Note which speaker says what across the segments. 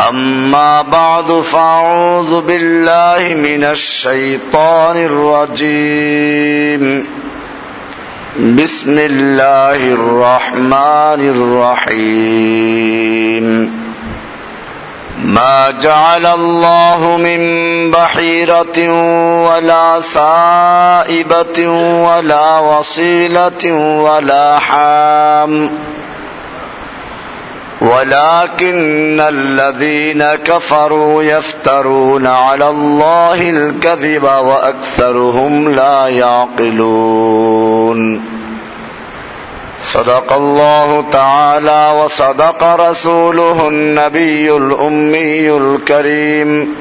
Speaker 1: أما بعد فأعوذ بالله من الشيطان الرجيم. بسم الله الرحمن الرحيم. ما جعل الله من بحيرة ولا سائبة ولا وصيلة ولا حام. ولكن الذين كفروا يفترون على الله الكذب وأكثرهم لا يعقلون. صدق الله تعالى وصدق رسوله النبي الأمي الكريم.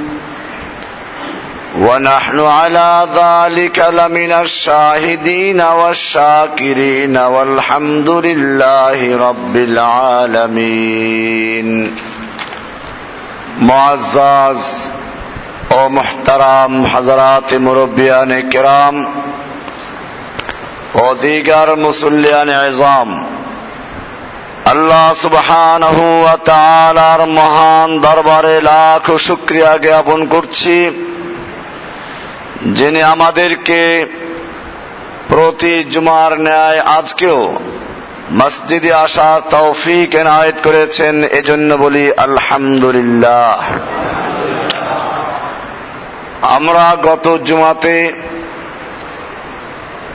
Speaker 1: ونحن على ذلك لمن الشاهدين والشاكرين والحمد لله رب العالمين معزز ও محترم حضرات মুরব্বিয়ান کرام ও দিগার মুসল্লিয়ান এজাম আল্লাহ সুবহানাহু ওয়া তাআলার মহান দরবারে লাখ শুকরিয়া জ্ঞাপন করছি যিনি আমাদেরকে প্রতি জুমার ন্যায় আজকেও মসজিদে আসার তৌফিক এনায়েত করেছেন, এজন্য বলি আলহামদুলিল্লাহ। আমরা গত জুমাতে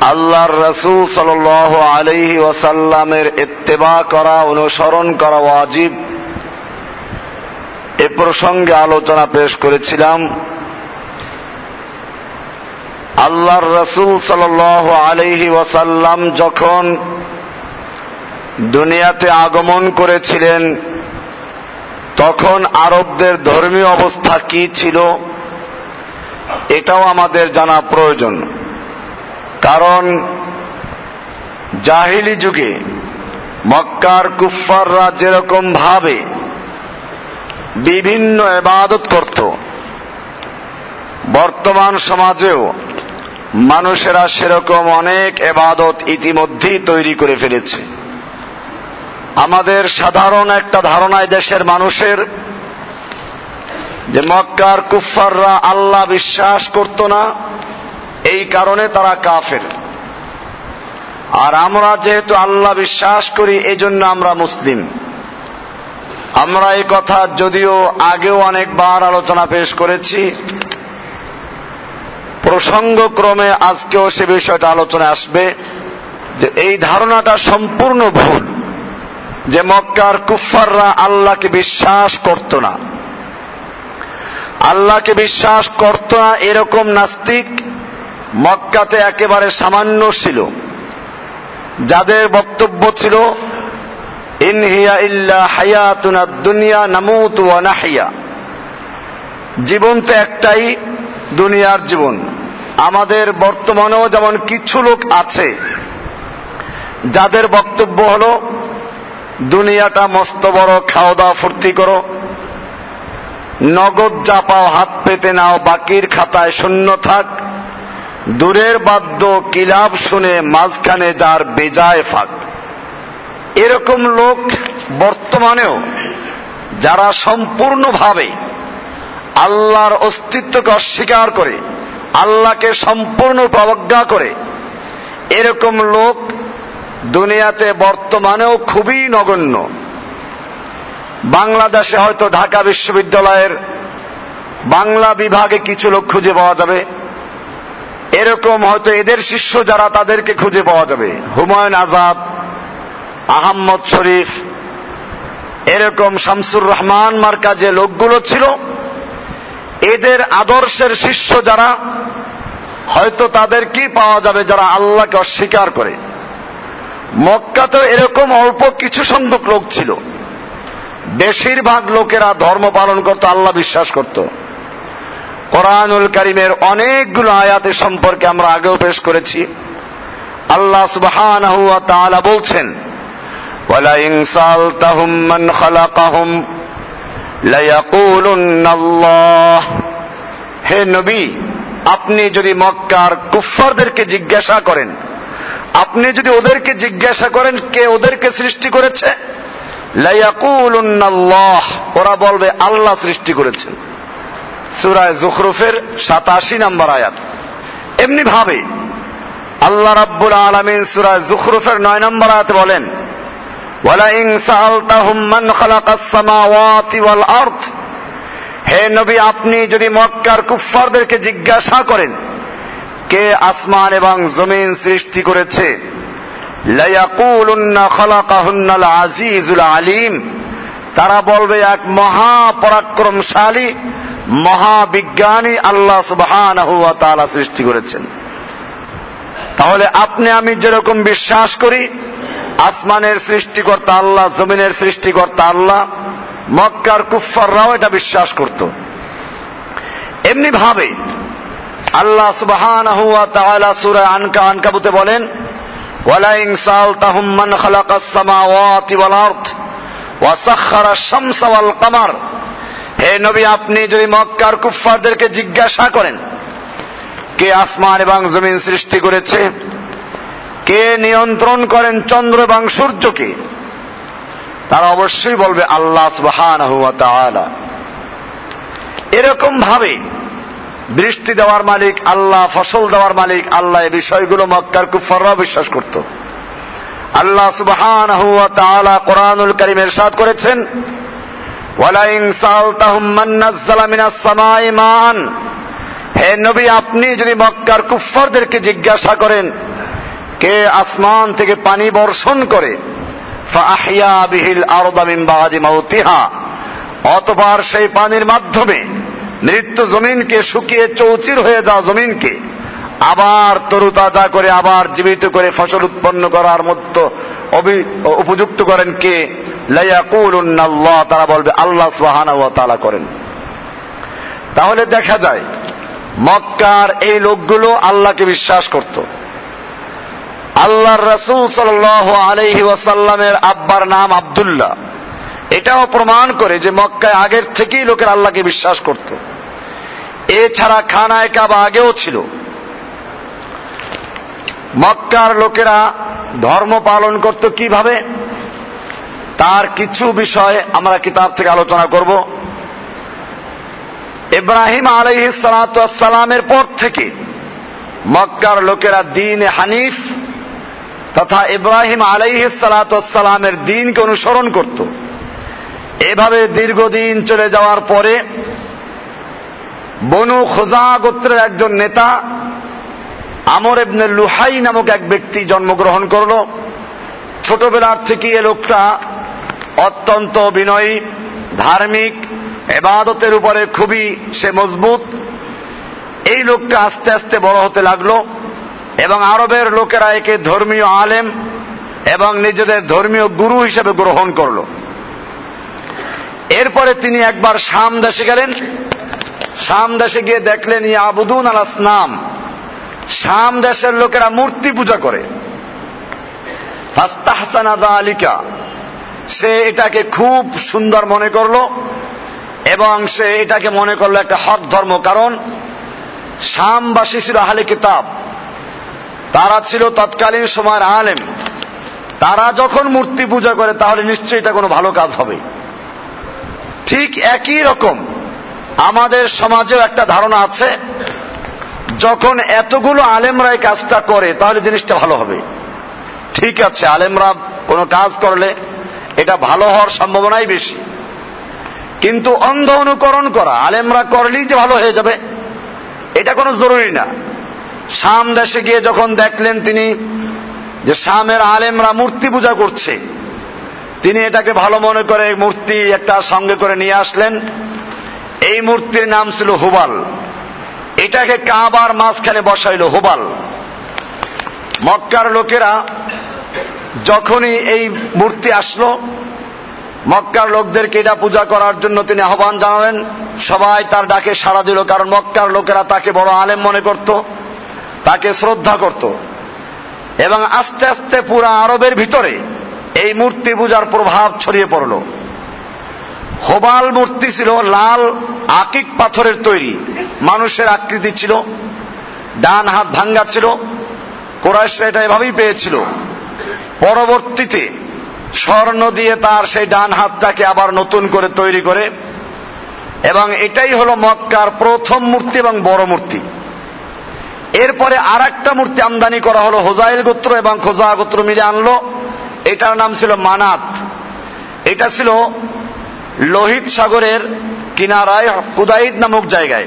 Speaker 1: আল্লাহর রসুল সাল আলহি ওয়াসাল্লামের ইত্তেবা করা, অনুসরণ করা ওয়াজিব। এ প্রসঙ্গে আলোচনা পেশ করেছিলাম। আল্লাহর রসুল সাল আলহি ওয়াসাল্লাম যখন দুনিয়াতে আগমন করেছিলেন, তখন আরবদের ধর্মীয় অবস্থা কি ছিল? এটাও আমাদের জানা প্রয়োজন। কারণ জাহিলি যুগে মক্কার কুফাররা যেরকম ভাবে বিভিন্ন এবাদত করত, বর্তমান সমাজেও মানুষেরা সেরকম অনেক এবাদত ইতিমধ্যেই তৈরি করে ফেলেছে। আমাদের সাধারণ একটা ধারণায় দেশের মানুষের যে মক্কার কুফাররা আল্লাহ বিশ্বাস করত না, এই কারণে তারা কাফের। আর আমরা যেহেতু আল্লাহ বিশ্বাস করি এই জন্য আমরা মুসলিম। আমরা এই কথা যদিও আগেও অনেকবার আলোচনা পেশ করেছি। প্রসঙ্গক্রমে আজকেও সে বিষয়টা আলোচনা আসবে যে এই ধারণাটা সম্পূর্ণ ভুল, যে মক্কার কুফাররা আল্লাহকে বিশ্বাস করত না। আল্লাহকে বিশ্বাস করত না এরকম নাস্তিক মক্কাতে একেবারে সামান্য ছিল। যাদের বক্তব্য ছিল ইনহিয়া ইল্লা হায়াতুনা দুনিয়া নামুত ওয়া নাহিয়া। জীবন তো একটাই দুনিয়ার জীবন। আমাদের বর্তমানেও যেমন কিছু লোক আছে, যাদের বক্তব্য হলো, দুনিয়াটা মস্ত বড় খাওয়া দাওয়া ফুর্তি করো, নগদ যা পাও হাত পেতে নাও, বাকির খাতায় শূন্য থাক, দূরের বাদ্য কিলাব শুনে মাঝখানে যার বেজায় ফাঁক। এরকম লোক বর্তমানেও যারা সম্পূর্ণভাবে আল্লাহর অস্তিত্বকে অস্বীকার করে, আল্লাহকে সম্পূর্ণ অবজ্ঞা করে। এরকম লোক দুনিয়াতে বর্তমানেও খুবই নগণ্য। বাংলাদেশে হয়তো ঢাকা বিশ্ববিদ্যালয়ের বাংলা বিভাগে কিছু লোক খুঁজে পাওয়া যাবে। এরকম হয়তো এদের শিষ্য যারা তাদেরকে খুঁজে পাওয়া যাবে। হুমায়ুন আজাদ, আহম্মদ শরীফ, এরকম শামসুর রহমান মার্কা যে লোকগুলো ছিল এদের আদর্শের শিষ্য যারা, হয়তো তাদের কি পাওয়া যাবে যারা আল্লাহকে অস্বীকার করে? মক্কাতে এরকম অল্প কিছু সংখ্যক লোক ছিল। বেশিরভাগ লোকেরা ধর্ম পালন করত, আল্লাহ বিশ্বাস করত। কোরআনুল করিমের অনেকগুলো আয়াতের সম্পর্কে আমরা আগেও পেশ করেছি। আল্লাহ তাআলা বলছেন, ওয়ালাইন সালতাহুম মান খালাকাহুম। হে নবী, আপনি যদি মক্কার কুফফারদেরকে জিজ্ঞাসা করেন, আপনি যদি ওদেরকে জিজ্ঞাসা করেন কে ওদেরকে সৃষ্টি করেছে? ওরা বলবে, আল্লাহ সৃষ্টি করেছেন। সুরায় জুখরুফের সাতাশি নম্বর আয়াত। এমনি ভাবে আল্লাহ রাব্বুল আলমিন সুরায় জুখরুফের নয় নম্বর আয়াত বলেন ওয়ালাইন সাআলতাহুম মান খালাকাস সামাওয়াতি ওয়াল আরদ। হে নবী, আপনি যদি মক্কার কুফফারদেরকে জিজ্ঞাসা করেন, কে আসমান এবং জমিন সৃষ্টি করেছে, লায়াকুলুন্না খালাকাহুন্নাল আজিজুল আলিম। তারা বলবে, এক মহা পরাক্রমশালী মহাবিজ্ঞানী আল্লাহ সুবহানাহু ওয়া তাআলা সৃষ্টি করেছেন। তাহলে আপনি, আমি যেরকম বিশ্বাস করি আসমানের সৃষ্টিকর্তা আল্লাহ, জমিনের সৃষ্টিকর্তা আল্লাহ, মক্কার কুফাররাও এটা বিশ্বাস করত। এমনি ভাবে আল্লাহ তাআলা সূরা আনকা আনকাবুতে বলেন, ওয়ালাইন সালতাহুম মান খালাকাস সামাওয়াতি ওয়াল আরদ ওয়া সাখখারা শামসা ওয়াল কামার। হে নবী, আপনি যদি মক্কার কুফফারদেরকে জিজ্ঞাসা করেন, কে আসমান এবং জমিন সৃষ্টি করেছে কে নিয়ন্ত্রণ করেন চন্দ্র এবং সূর্যকে তারা অবশ্যই বলবে আল্লাহ তাআলা। এরকম ভাবে বৃষ্টি দেওয়ার মালিক, আল্লাহ ফসল দেওয়ার মালিক, আল্লাহ এই বিষয়গুলো মক্কার কুফাররাও বিশ্বাস করত। আল্লাহ তাআলা কোরআনুল কারীম ইরশাদ করেছেন হে নবী, আপনি যদি মক্কার কুফফারদেরকে জিজ্ঞাসা করেন কে আসমান থেকে পানি বর্ষণ করে অতবার সেই পানির মাধ্যমে মৃত্যু জমিনকে শুকিয়ে চৌচির হয়ে যাওয়া জমিনকে আবার তরুতাজা করে, আবার জীবিত করে ফসল উৎপন্ন করার মতো উপযুক্ত করেন কে? লাইয়াকুলুন্নাল্লাহ তারা বলবে আল্লাহ সুবহানাহু ওয়া তাআলা করেন। তাহলে দেখা যায়, মক্কার এই লোকগুলো আল্লাহকে বিশ্বাস করত। আল্লাহর রসুল সাল আলহি ওয়াসাল্লামের আব্বার নাম আবদুল্লাহ। এটাও প্রমাণ করে যে মক্কায় আগের থেকেই লোকের আল্লাহকে বিশ্বাস করত। এছাড়া খানায় কাবা আগেও ছিল। মক্কার লোকেরা ধর্ম পালন করত কীভাবে? তার কিছু বিষয় আমরা কিতাব থেকে আলোচনা করব। ইব্রাহিম আলহ সালাতামের পর থেকে মক্কার লোকেরা দিন হানিফ তথা ইব্রাহিম আলাইহ সালাতামের দিনকে অনুসরণ করত। এভাবে দীর্ঘদিন চলে যাওয়ার পরে বনু খোজা গোত্রের একজন নেতা আমর এবনে লুহাই নামক এক ব্যক্তি জন্মগ্রহণ করল। ছোটবেলার থেকে এ লোকটা অত্যন্ত বিনয়ী ধার্মিক, এবাদতের উপরে খুবই সে মজবুত। এই লোকটা আস্তে আস্তে বড় হতে লাগল। এবং আরবের লোকেরা একে ধর্মীয় আলেম এবং নিজেদের ধর্মীয় গুরু হিসেবে গ্রহণ করল। এরপরে তিনি একবার শাম দেশে গেলেন। শাম দেশে গিয়ে দেখলেন ই আবুদুন আল আসনাম। শাম দেশের লোকেরা মূর্তি পূজা করে। আলিকা সে এটাকে খুব সুন্দর মনে করল এবং সে এটাকে মনে করল একটা হক ধর্ম। কারণ শামবাসী ছিল আহলে কিতাব। তারা ছিল তৎকালীন সময়ের আলেম। তারা যখন মূর্তি পূজা করে, তাহলে নিশ্চয়ই এটা কোনো ভালো কাজ হবে। ঠিক একই রকম আমাদের সমাজেও একটা ধারণা আছে, যখন এতগুলো আলেমরা এই কাজটা করে, তাহলে জিনিসটা ভালো হবে। ঠিক আছে, আলেমরা কোনো কাজ করলে এটা ভালো হওয়ার সম্ভাবনাই বেশি। কিন্তু অন্ধ অনুকরণ করা, আলেমরা করলেই যে ভালো হয়ে যাবে, এটা কোনো জরুরি না। শাম দেশে গিয়ে যখন দেখলেন তিনি যে শামের আলেমরা মূর্তি পূজা করছে, তিনি এটাকে ভালো মনে করে মূর্তি একটা সঙ্গে করে নিয়ে আসলেন। এই মূর্তির নাম ছিল হুবাল। এটাকে কাবার মাঝখানে বসাইল হুবাল। মক্কার লোকেরা যখনই এই মূর্তি আসলো, মক্কার লোকদেরকে এটা পূজা করার জন্য তিনি আহ্বান জানালেন। সবাই তার ডাকে সাড়া দিল, কারণ মক্কার লোকেরা তাকে বড় আলেম মনে করত। তাকে শ্রদ্ধা করত। এবং আস্তে আস্তে পুরা আরবের ভিতরে এই মূর্তি পূজার প্রভাব ছড়িয়ে পড়ল। হোবাল মূর্তি ছিল লাল আকিক পাথরের তৈরি। মানুষের আকৃতি ছিল, ডান হাত ভাঙ্গা ছিল কোরআশরা এটা এভাবেই পেয়েছিল। পরবর্তীতে স্বর্ণ দিয়ে তার সেই ডান হাতটাকে আবার নতুন করে তৈরি করে। এবং এটাই হলো মক্কার প্রথম মূর্তি এবং বড় মূর্তি। এরপরে আর একটা মূর্তি আমদানি করা হলো, হোজাইল গোত্র এবং খোজা গোত্র মিলে আনলো। এটার নাম ছিল মানাত। এটা ছিল লোহিত সাগরের কিনারায় কুদাইদ নামক জায়গায়।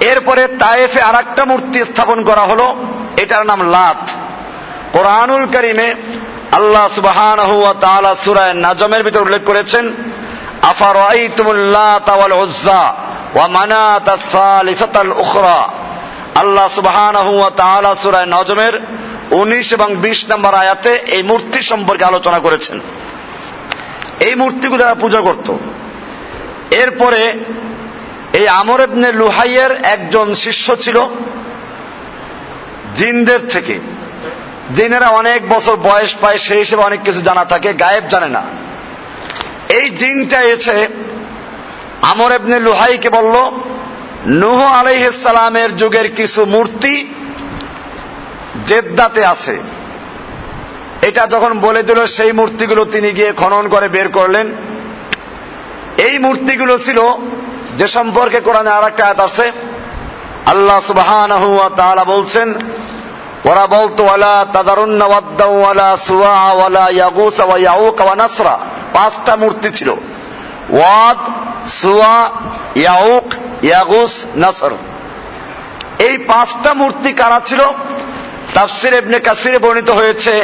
Speaker 1: এরপরে তায়েফে আর একটা মূর্তি স্থাপন করা হলো, এটার নাম লাত। কোরআনুল করিমে আল্লাহ সুবাহান সুরায় নাজমের ভিতর উল্লেখ করেছেন আফার ওয়া মানাত সালিসাতাল উখরা। আল্লাহ সুবাহান সুরায় নজমের উনিশ এবং বিশ নম্বর আয়াতে এই মূর্তি সম্পর্কে আলোচনা করেছেন। এই মূর্তিগুলো তারা পূজা করত, এরপরে এই আমর এবনে লুহাইয়ের একজন শিষ্য ছিল, জিনদের থেকে। জিনেরা অনেক বছর বয়স পায়, সেই হিসেবে অনেক কিছু জানা থাকে, গায়েব জানে না। এই জিনটা এসে আমর এবনে লুহাইকে বলল নুহ আলাইসালামের যুগের কিছু মূর্তি জেদ্দাতে আছে। এটা যখন বলে দিল, সেই মূর্তিগুলো তিনি গিয়ে খনন করে বের করলেন। এই মূর্তিগুলো ছিল, যে সম্পর্কে কোরআনে আর একটা আয়াত আছে, আল্লাহ সুবহান বলছেন, ওরা বলতো সুয়া ওয়ালা ওয়া পাঁচটা মূর্তি ছিল। ওয়াদ, সুয়া, ইয়াউক ইয়াগুস নাসর। এই পাঁচটা মূর্তি কারা ছিল? তাফসির ইবনে কাসিরে বর্ণিত হয়েছে,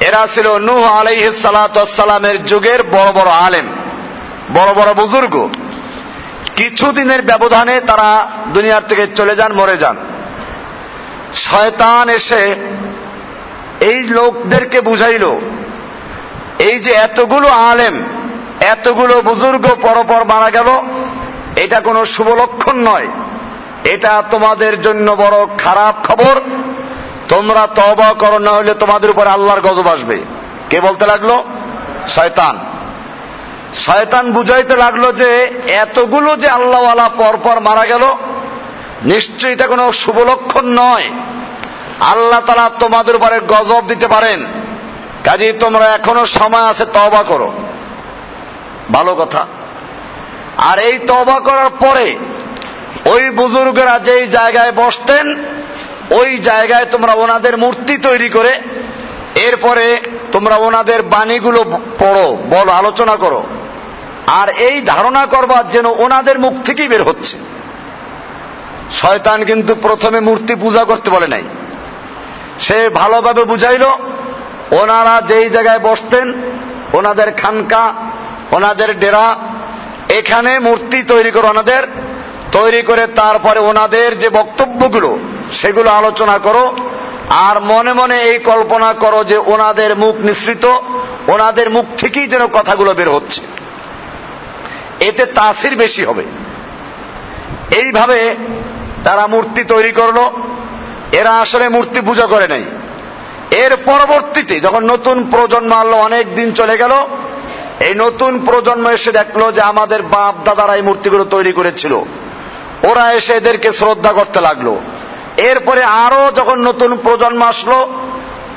Speaker 1: এরা ছিল নূহ আলাইহিস সালামের যুগের বড় বড় আলেম, বড় বড় বুজুর্গ। কিছুদিনের ব্যবধানে তারা দুনিয়ার থেকে চলে যান, মরে যান। শয়তান এসে এই লোকদেরকে বুঝাইল, এই যে এতগুলো আলেম, এতগুলো বুজুর্গ পরপর মারা গেল এটা কোনো শুভ লক্ষণ নয়। এটা তোমাদের জন্য বড় খারাপ খবর। তোমরা তবা করো, না হলে তোমাদের উপর আল্লাহর গজব আসবে। কে বলতে লাগল? শয়তান। শয়তান বুঝাইতে লাগল যে, এতগুলো যে আল্লাহওয়ালা পরপর মারা গেল, নিশ্চয়ই এটা কোনো শুভ লক্ষণ নয়। আল্লাহ তারা তোমাদের উপরে গজব দিতে পারেন। কাজেই তোমরা এখনও সময় আছে তবা করো। ভালো কথা। আর এই তবা করার পরে ওই বুজুর্গরা যেই জায়গায় বসতেন, ওই জায়গায় তোমরা ওনাদের মূর্তি তৈরি করে, এরপরে তোমরা ওনাদের বাণীগুলো পড়ো, বলো, আলোচনা করো। আর এই ধারণা করবার যেন ওনাদের মুখ থেকেই বের হচ্ছে। শয়তান কিন্তু প্রথমে মূর্তি পূজা করতে বলে নাই। সে ভালোভাবে বুঝাইল, ওনারা যেই জায়গায় বসতেন, ওনাদের খানকা, ওনাদের ডেরা এখানে মূর্তি তৈরি করো ওনাদের, তৈরি করে তারপরে ওনাদের যে বক্তব্যগুলো, সেগুলো আলোচনা করো, আর মনে মনে এই কল্পনা করো যে ওনাদের মুখ নিঃসৃত, ওনাদের মুখ থেকেই যেন কথাগুলো বের হচ্ছে। এতে তাসির বেশি হবে। এইভাবে তারা মূর্তি তৈরি করল, এরা আসলে মূর্তি পূজা করে নাই। এর পরবর্তীতে যখন নতুন প্রজন্ম আনলো অনেক দিন চলে গেল এই নতুন প্রজন্ম এসে দেখল যে আমাদের বাপ দাদারা এই মূর্তিগুলো তৈরি করেছিল। ওরা এসে এদেরকে শ্রদ্ধা করতে লাগল। এরপরে আরও যখন নতুন প্রজন্ম আসলো,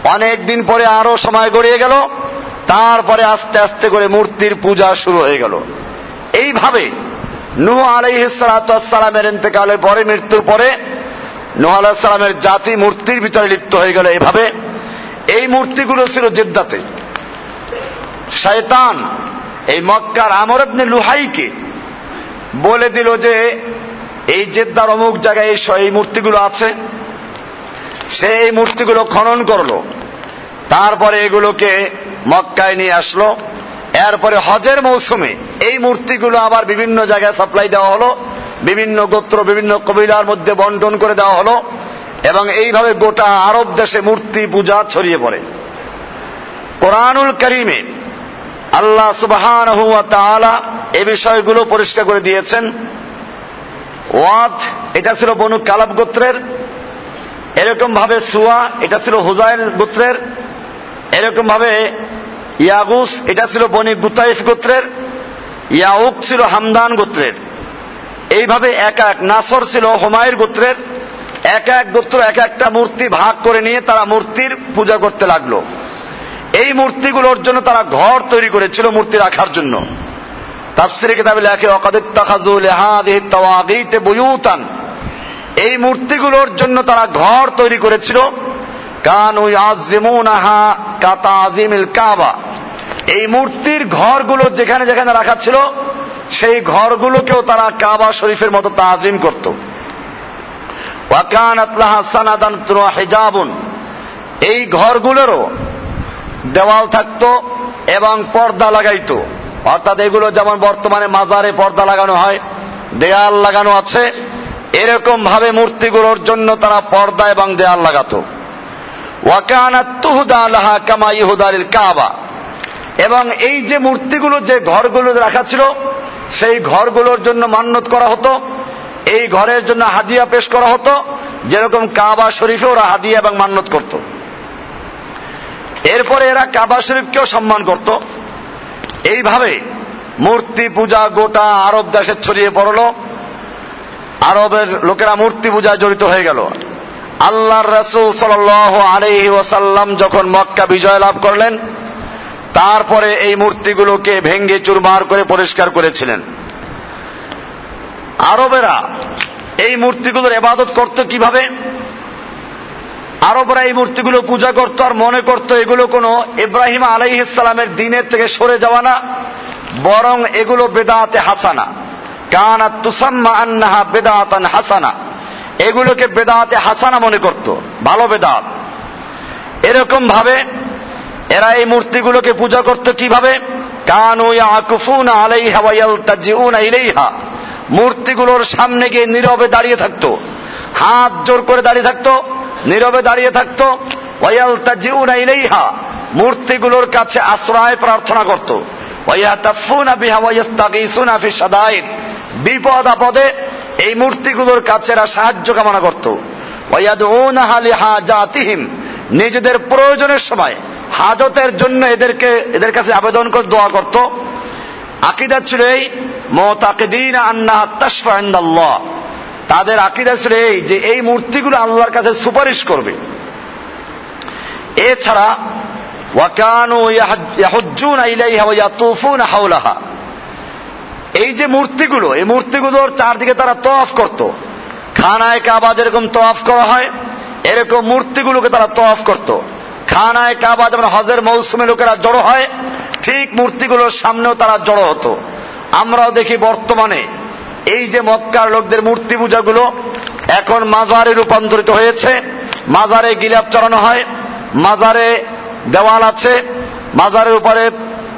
Speaker 1: অনেক দিন পরে আরও সময় গড়িয়ে গেল, তারপরে আস্তে আস্তে করে মূর্তির পূজা শুরু হয়ে গেল। এইভাবে নুহ আলাইহিসালামের ইন্তেকালের পরে, মৃত্যুর পরে নুহ আলাহিসাল্লামের জাতি মূর্তির ভিতরে লিপ্ত হয়ে গেল। এভাবে এই মূর্তিগুলো ছিল জেদ্দাতে। শয়তান, এই মক্কার আমর আপনি লুহাইকে বলে দিল যে, এই জেদ্দার অমুক জায়গায় এই মূর্তিগুলো আছে। সে এই মূর্তিগুলো খনন করল। তারপরে এগুলোকে মক্কায় নিয়ে আসলো। এরপরে হজের মৌসুমে এই মূর্তিগুলো আবার বিভিন্ন জায়গায় সাপ্লাই দেওয়া হলো। বিভিন্ন গোত্র, বিভিন্ন কবিলার মধ্যে বন্টন করে দেওয়া হলো। এবং এইভাবে গোটা আরব দেশে মূর্তি পূজা ছড়িয়ে পড়ে। কোরআনুল করিমে আল্লাহ সুবাহান এ বিষয়গুলো পরিষ্কার করে দিয়েছেন। ওয়াদ, এটা ছিল বনু কালাব গোত্রের। এরকম ভাবে সুয়া, এটা ছিল হুজাইন গোত্রের। এরকম ভাবে ইয়াগুস, এটা ছিল বনি গুতাইফ গোত্রের। ইয়াউক ছিল হামদান গোত্রের। এইভাবে এক এক, নাসর ছিল হোমায়ের গোত্রের। এক এক গোত্র এক একটা মূর্তি ভাগ করে নিয়ে তারা মূর্তির পূজা করতে লাগল। এই মূর্তিগুলোর জন্য তারা ঘর তৈরি করেছিল মূর্তি রাখার জন্য। তাফসিরে কিতাবে লেখে অকাদিত্তাখাজুল হাদিতে বুয়ুতান। এই মূর্তিগুলোর জন্য তারা ঘর তৈরি করেছিল। কানু ইয়াজিমুনাহা কাতা আজিমিল কাবা। এই মূর্তির ঘরগুলো যেখানে যেখানে রাখা ছিল, সেই ঘরগুলোকেও তারা কাবা শরীফের মতো তাজিম করত। হেজাবুন। এই ঘরগুলোরও দেওয়াল থাকতো এবং পর্দা লাগাইতো। অর্থাৎ এগুলো যেমন বর্তমানে মাজারে পর্দা লাগানো হয়, দেয়াল লাগানো আছে এরকম ভাবে মূর্তিগুলোর জন্য তারা পর্দা এবং দেয়াল লাগাতো। কাবা। এবং এই যে মূর্তিগুলো, যে ঘরগুলো রাখা ছিল, সেই ঘরগুলোর জন্য মান্যত করা হতো। এই ঘরের জন্য হাদিয়া পেশ করা হতো, যেরকম কাবা শরীফে ওরা হাদিয়া এবং মান্যত করত। এরপরে এরা কাবা শরীফকেও সম্মান করত। এইভাবে মূর্তি পূজা গোটা আরব দেশে ছড়িয়ে পড়ল। আরবের লোকেরা মূর্তি পূজায় জড়িত হয়ে গেল। আল্লাহর রসুল সাল আলহি ওসাল্লাম যখন মক্কা বিজয় লাভ করলেন, তারপরে এই মূর্তিগুলোকে ভেঙ্গে চুরমার করে পরিষ্কার করেছিলেন। আরবেরা এই মূর্তিগুলোর এবাদত করত কীভাবে? আরবরা এই মূর্তিগুলো পূজা করত আর মনে করত এগুলো কোনো ইব্রাহিম আলাই ইসলামের দিনের থেকে সরে যাওয়া না, বরং এগুলো বেদাতে হাসানা। কানা তুসাম্মা আন্নাহা বেদাতান হাসানা। এগুলোকে বেদাতে হাসানা মনে করত, ভালো বেদাত। এরকম ভাবে এরা এই মূর্তিগুলোকে পূজা করত কীভাবে? মূর্তিগুলোর সামনে গিয়ে নীরবে দাঁড়িয়ে থাকতো, হাত জোর করে দাঁড়িয়ে থাকতো নীরবে দাঁড়িয়ে থাকতো। মূর্তিগুলোর কাছে আশ্রয় প্রার্থনা করত। বিপদ আপদে এই মূর্তিগুলোর কাছে এরা সাহায্য কামনা করত। নিজেদের প্রয়োজনের সময় হাজতের জন্য এদেরকে, এদের কাছে আবেদন করে দোয়া করত। আকিদা ছিল এই, মোতাকিদিন আন্না তাসফা তাদের আকিদা ছিল এই যে এই মূর্তিগুলো আল্লাহর কাছে সুপারিশ করবে। এছাড়া হাওলাহা। এই যে মূর্তিগুলো, এই মূর্তিগুলোর চারদিকে তারা তফ করত। খানায় কাবা যেরকম তফ করা হয়, এরকম মূর্তিগুলোকে তারা তফ করত। খানায় কাবা যেমন হজের মৌসুমে লোকেরা জড়ো হয়, ঠিক মূর্তিগুলোর সামনেও তারা জড়ো হতো। আমরাও দেখি বর্তমানে এই যে মক্কার লোকদের মূর্তি পূজাগুলো এখন মাজারে রূপান্তরিত হয়েছে। মাজারে গিলাপ চড়ানো হয়, মাজারে দেওয়াল আছে, মাজারের উপরে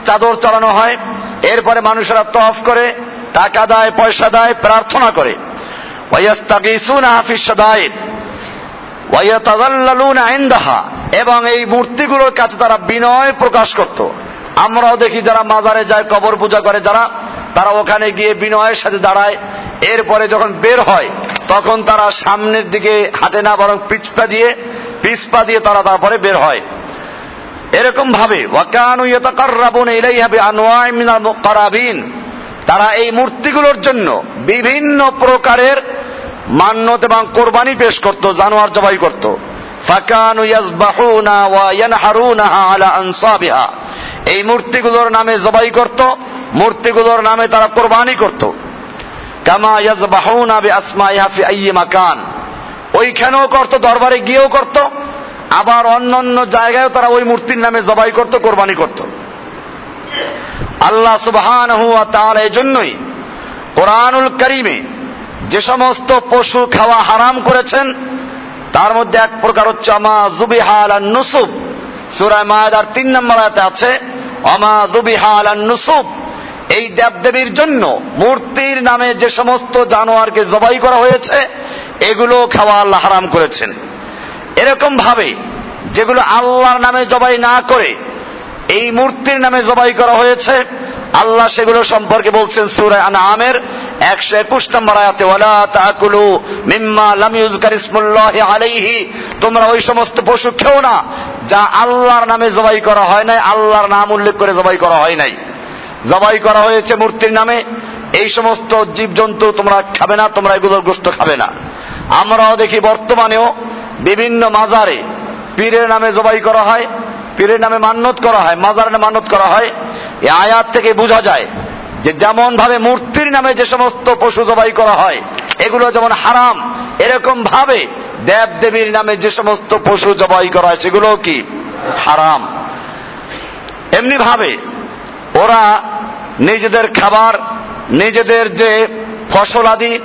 Speaker 1: চাদর চড়ানো হয়। এরপরে মানুষেরা তফ করে, টাকা দেয়, পয়সা দেয়, প্রার্থনা করে। এবং এই মূর্তিগুলোর কাছে তারা বিনয় প্রকাশ করত। আমরাও দেখি যারা মাজারে যায় কবর পূজা করে, যারা তারা ওখানে গিয়ে বিনয়ের সাথে দাঁড়ায়। এরপরে যখন বের হয়, তখন তারা সামনের দিকে হাঁটে না, বরং পিছপা দিয়ে পিছপা দিয়ে তারা তারপরে বের হয়। এরকম ভাবে তারা এই মূর্তিগুলোর জন্য বিভিন্ন প্রকারের মান্যত এবং কোরবানি পেশ করত, জানোয়ার জবাই করত। এই মূর্তিগুলোর নামে জবাই করত। মূর্তিগুলোর নামে তারা কোরবানি করত। কামা ইয়াজবাহুনা বিআসমাইহা ফি আইয়ি মাকান। ওইখানেও করত, দরবারে গিয়েও করত। আবার অন্য অন্য জায়গায়ও তারা ওই মূর্তির নামে জবাই করত, কোরবানি করত। আল্লাহ সুবহানাহু ওয়া তাআলা এজন্যই কোরআনুল করিমে যে সমস্ত পশু খাওয়া হারাম করেছেন, তার মধ্যে এক প্রকার হচ্ছে আমা জুবিহাল আর নুসুব। সুরায় মায়াদার তিন নম্বর আছে অমা জুবিহাল আর নুসুব। এই দেবদেবীর জন্য মূর্তির নামে যে সমস্ত জানোয়ারকে জবাই করা হয়েছে, এগুলো খাওয়া আল্লাহ হারাম করেছেন। এরকম ভাবে যেগুলো আল্লাহর নামে জবাই না করে এই মূর্তির নামে জবাই করা হয়েছে, আল্লাহ সেগুলো সম্পর্কে বলছেন সুরায় আনামের একশো একুশ নম্বর আয়াতে, ওয়ালা তাকুলু মিম্মা লাম ইসমুল্লাহি আলাইহি তোমরা ওই সমস্ত পশু খেও না, যা আল্লাহর নামে জবাই করা হয় নাই, আল্লাহর নাম উল্লেখ করে জবাই করা হয় নাই। জবাই করা হয়েছে মূর্তির নামে। এই সমস্ত জীবজন্তু তোমরা খাবে না, তোমরা এগুলোর গোস্ত খাবে না। আমরাও দেখি বর্তমানেও বিভিন্ন মাজারে পীরের নামে জবাই করা হয়, পীরের নামে মান্যত করা হয়, মাজার নামে মান্যত করা হয়। এই আয়াত থেকে বোঝা যায় যে যেমন ভাবে মূর্তির নামে যে সমস্ত পশু জবাই করা হয়, এগুলো যেমন হারাম এরকম ভাবে দেব দেবীর নামে যে সমস্ত পশু জবাই করা হয় সেগুলো কি? হারাম। এমনি ভাবে ওরা নিজেদের খাবার, নিজেদের যে ফসল আদি,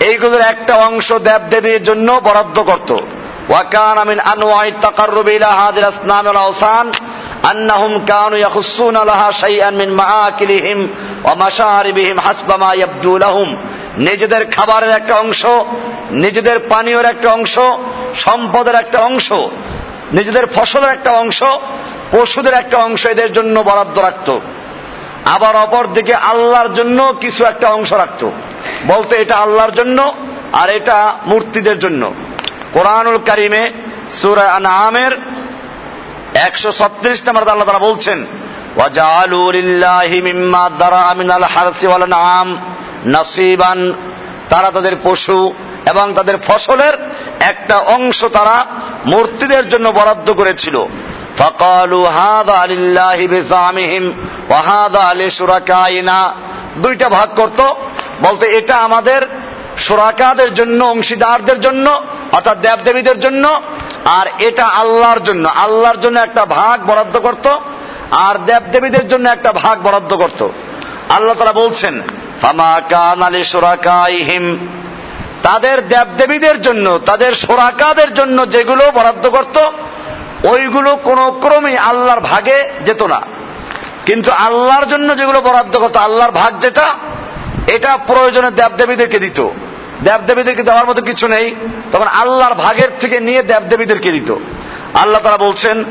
Speaker 1: এইগুলোর একটা অংশ দেব দেবীর জন্য বরাদ্দ করত। ওয়াকান আমিন আনোয়াই তাকাররুব ইলা হাদিল আসনাম আল আওসান, আন্নাহুম কানু ইয়াখুসসুনা লাহা শাইআন মিন মাআকিলিহিম ওয়া মাশারিবিহিম হাসবা মা ইয়াবদু লাহুম। নিজেদের খাবারের একটা অংশ, নিজেদের পানীয়ের একটা অংশ, সম্পদের একটা অংশ, নিজেদের ফসলের একটা অংশ, পশুদের একটা অংশ এদের জন্য বরাদ্দ রাখত। আবার অপর দিকে আল্লাহর জন্য কিছু একটা অংশ রাখত বলতে এটা আল্লাহর জন্য আর এটা মূর্তিদের জন্য কোরআনুল কারিমে সুরা আনামের একশো ছত্রিশ নম্বর আল্লাহ তারা বলছেন وَجَعَلُوا لِلَّهِ مِمَّا ذَرَأَ مِنَ الْحَرْثِ وَالْأَنْعَامِ نَصِيبًا তারা তাদের পশু এবং তাদের ফসলের একটা অংশ তারা মূর্তিদের জন্য বরাদ্দ করেছিল فقالوا هذا لله بزعمهم وهذا لشركائنا দুইটা ভাগ করত বলতে এটা আমাদের সুরাকাদের জন্য অংশীদারদের জন্য অর্থাৎ দেবদেবীদের জন্য আর এটা আল্লাহর জন্য আল্লাহর জন্য একটা ভাগ বরাদ্দ করত আর দেবদেবীদের জন্য একটা ভাগ বরাদ্দ করত আল্লাহ তারা বলছেন ফামা কান আলী সুরাকাইহিম তাদের দেবদেবীদের জন্য তাদের সোরাকাদের জন্য যেগুলো বরাদ্দ করত ওইগুলো কোন ক্রমে আল্লাহর ভাগে যেত না। কিন্তু আল্লাহর জন্য যেগুলো বরাদ্দ করতো, আল্লাহর ভাগ যেটা, এটা প্রয়োজনে দেবদেবীদেরকে দিত। দেবদেবীদেরকে দেওয়ার মতো কিছু নেই, তখন আল্লাহর ভাগের থেকে নিয়ে দেবদেবীদেরকে দিত। আল্লাহ তারা বলছেন,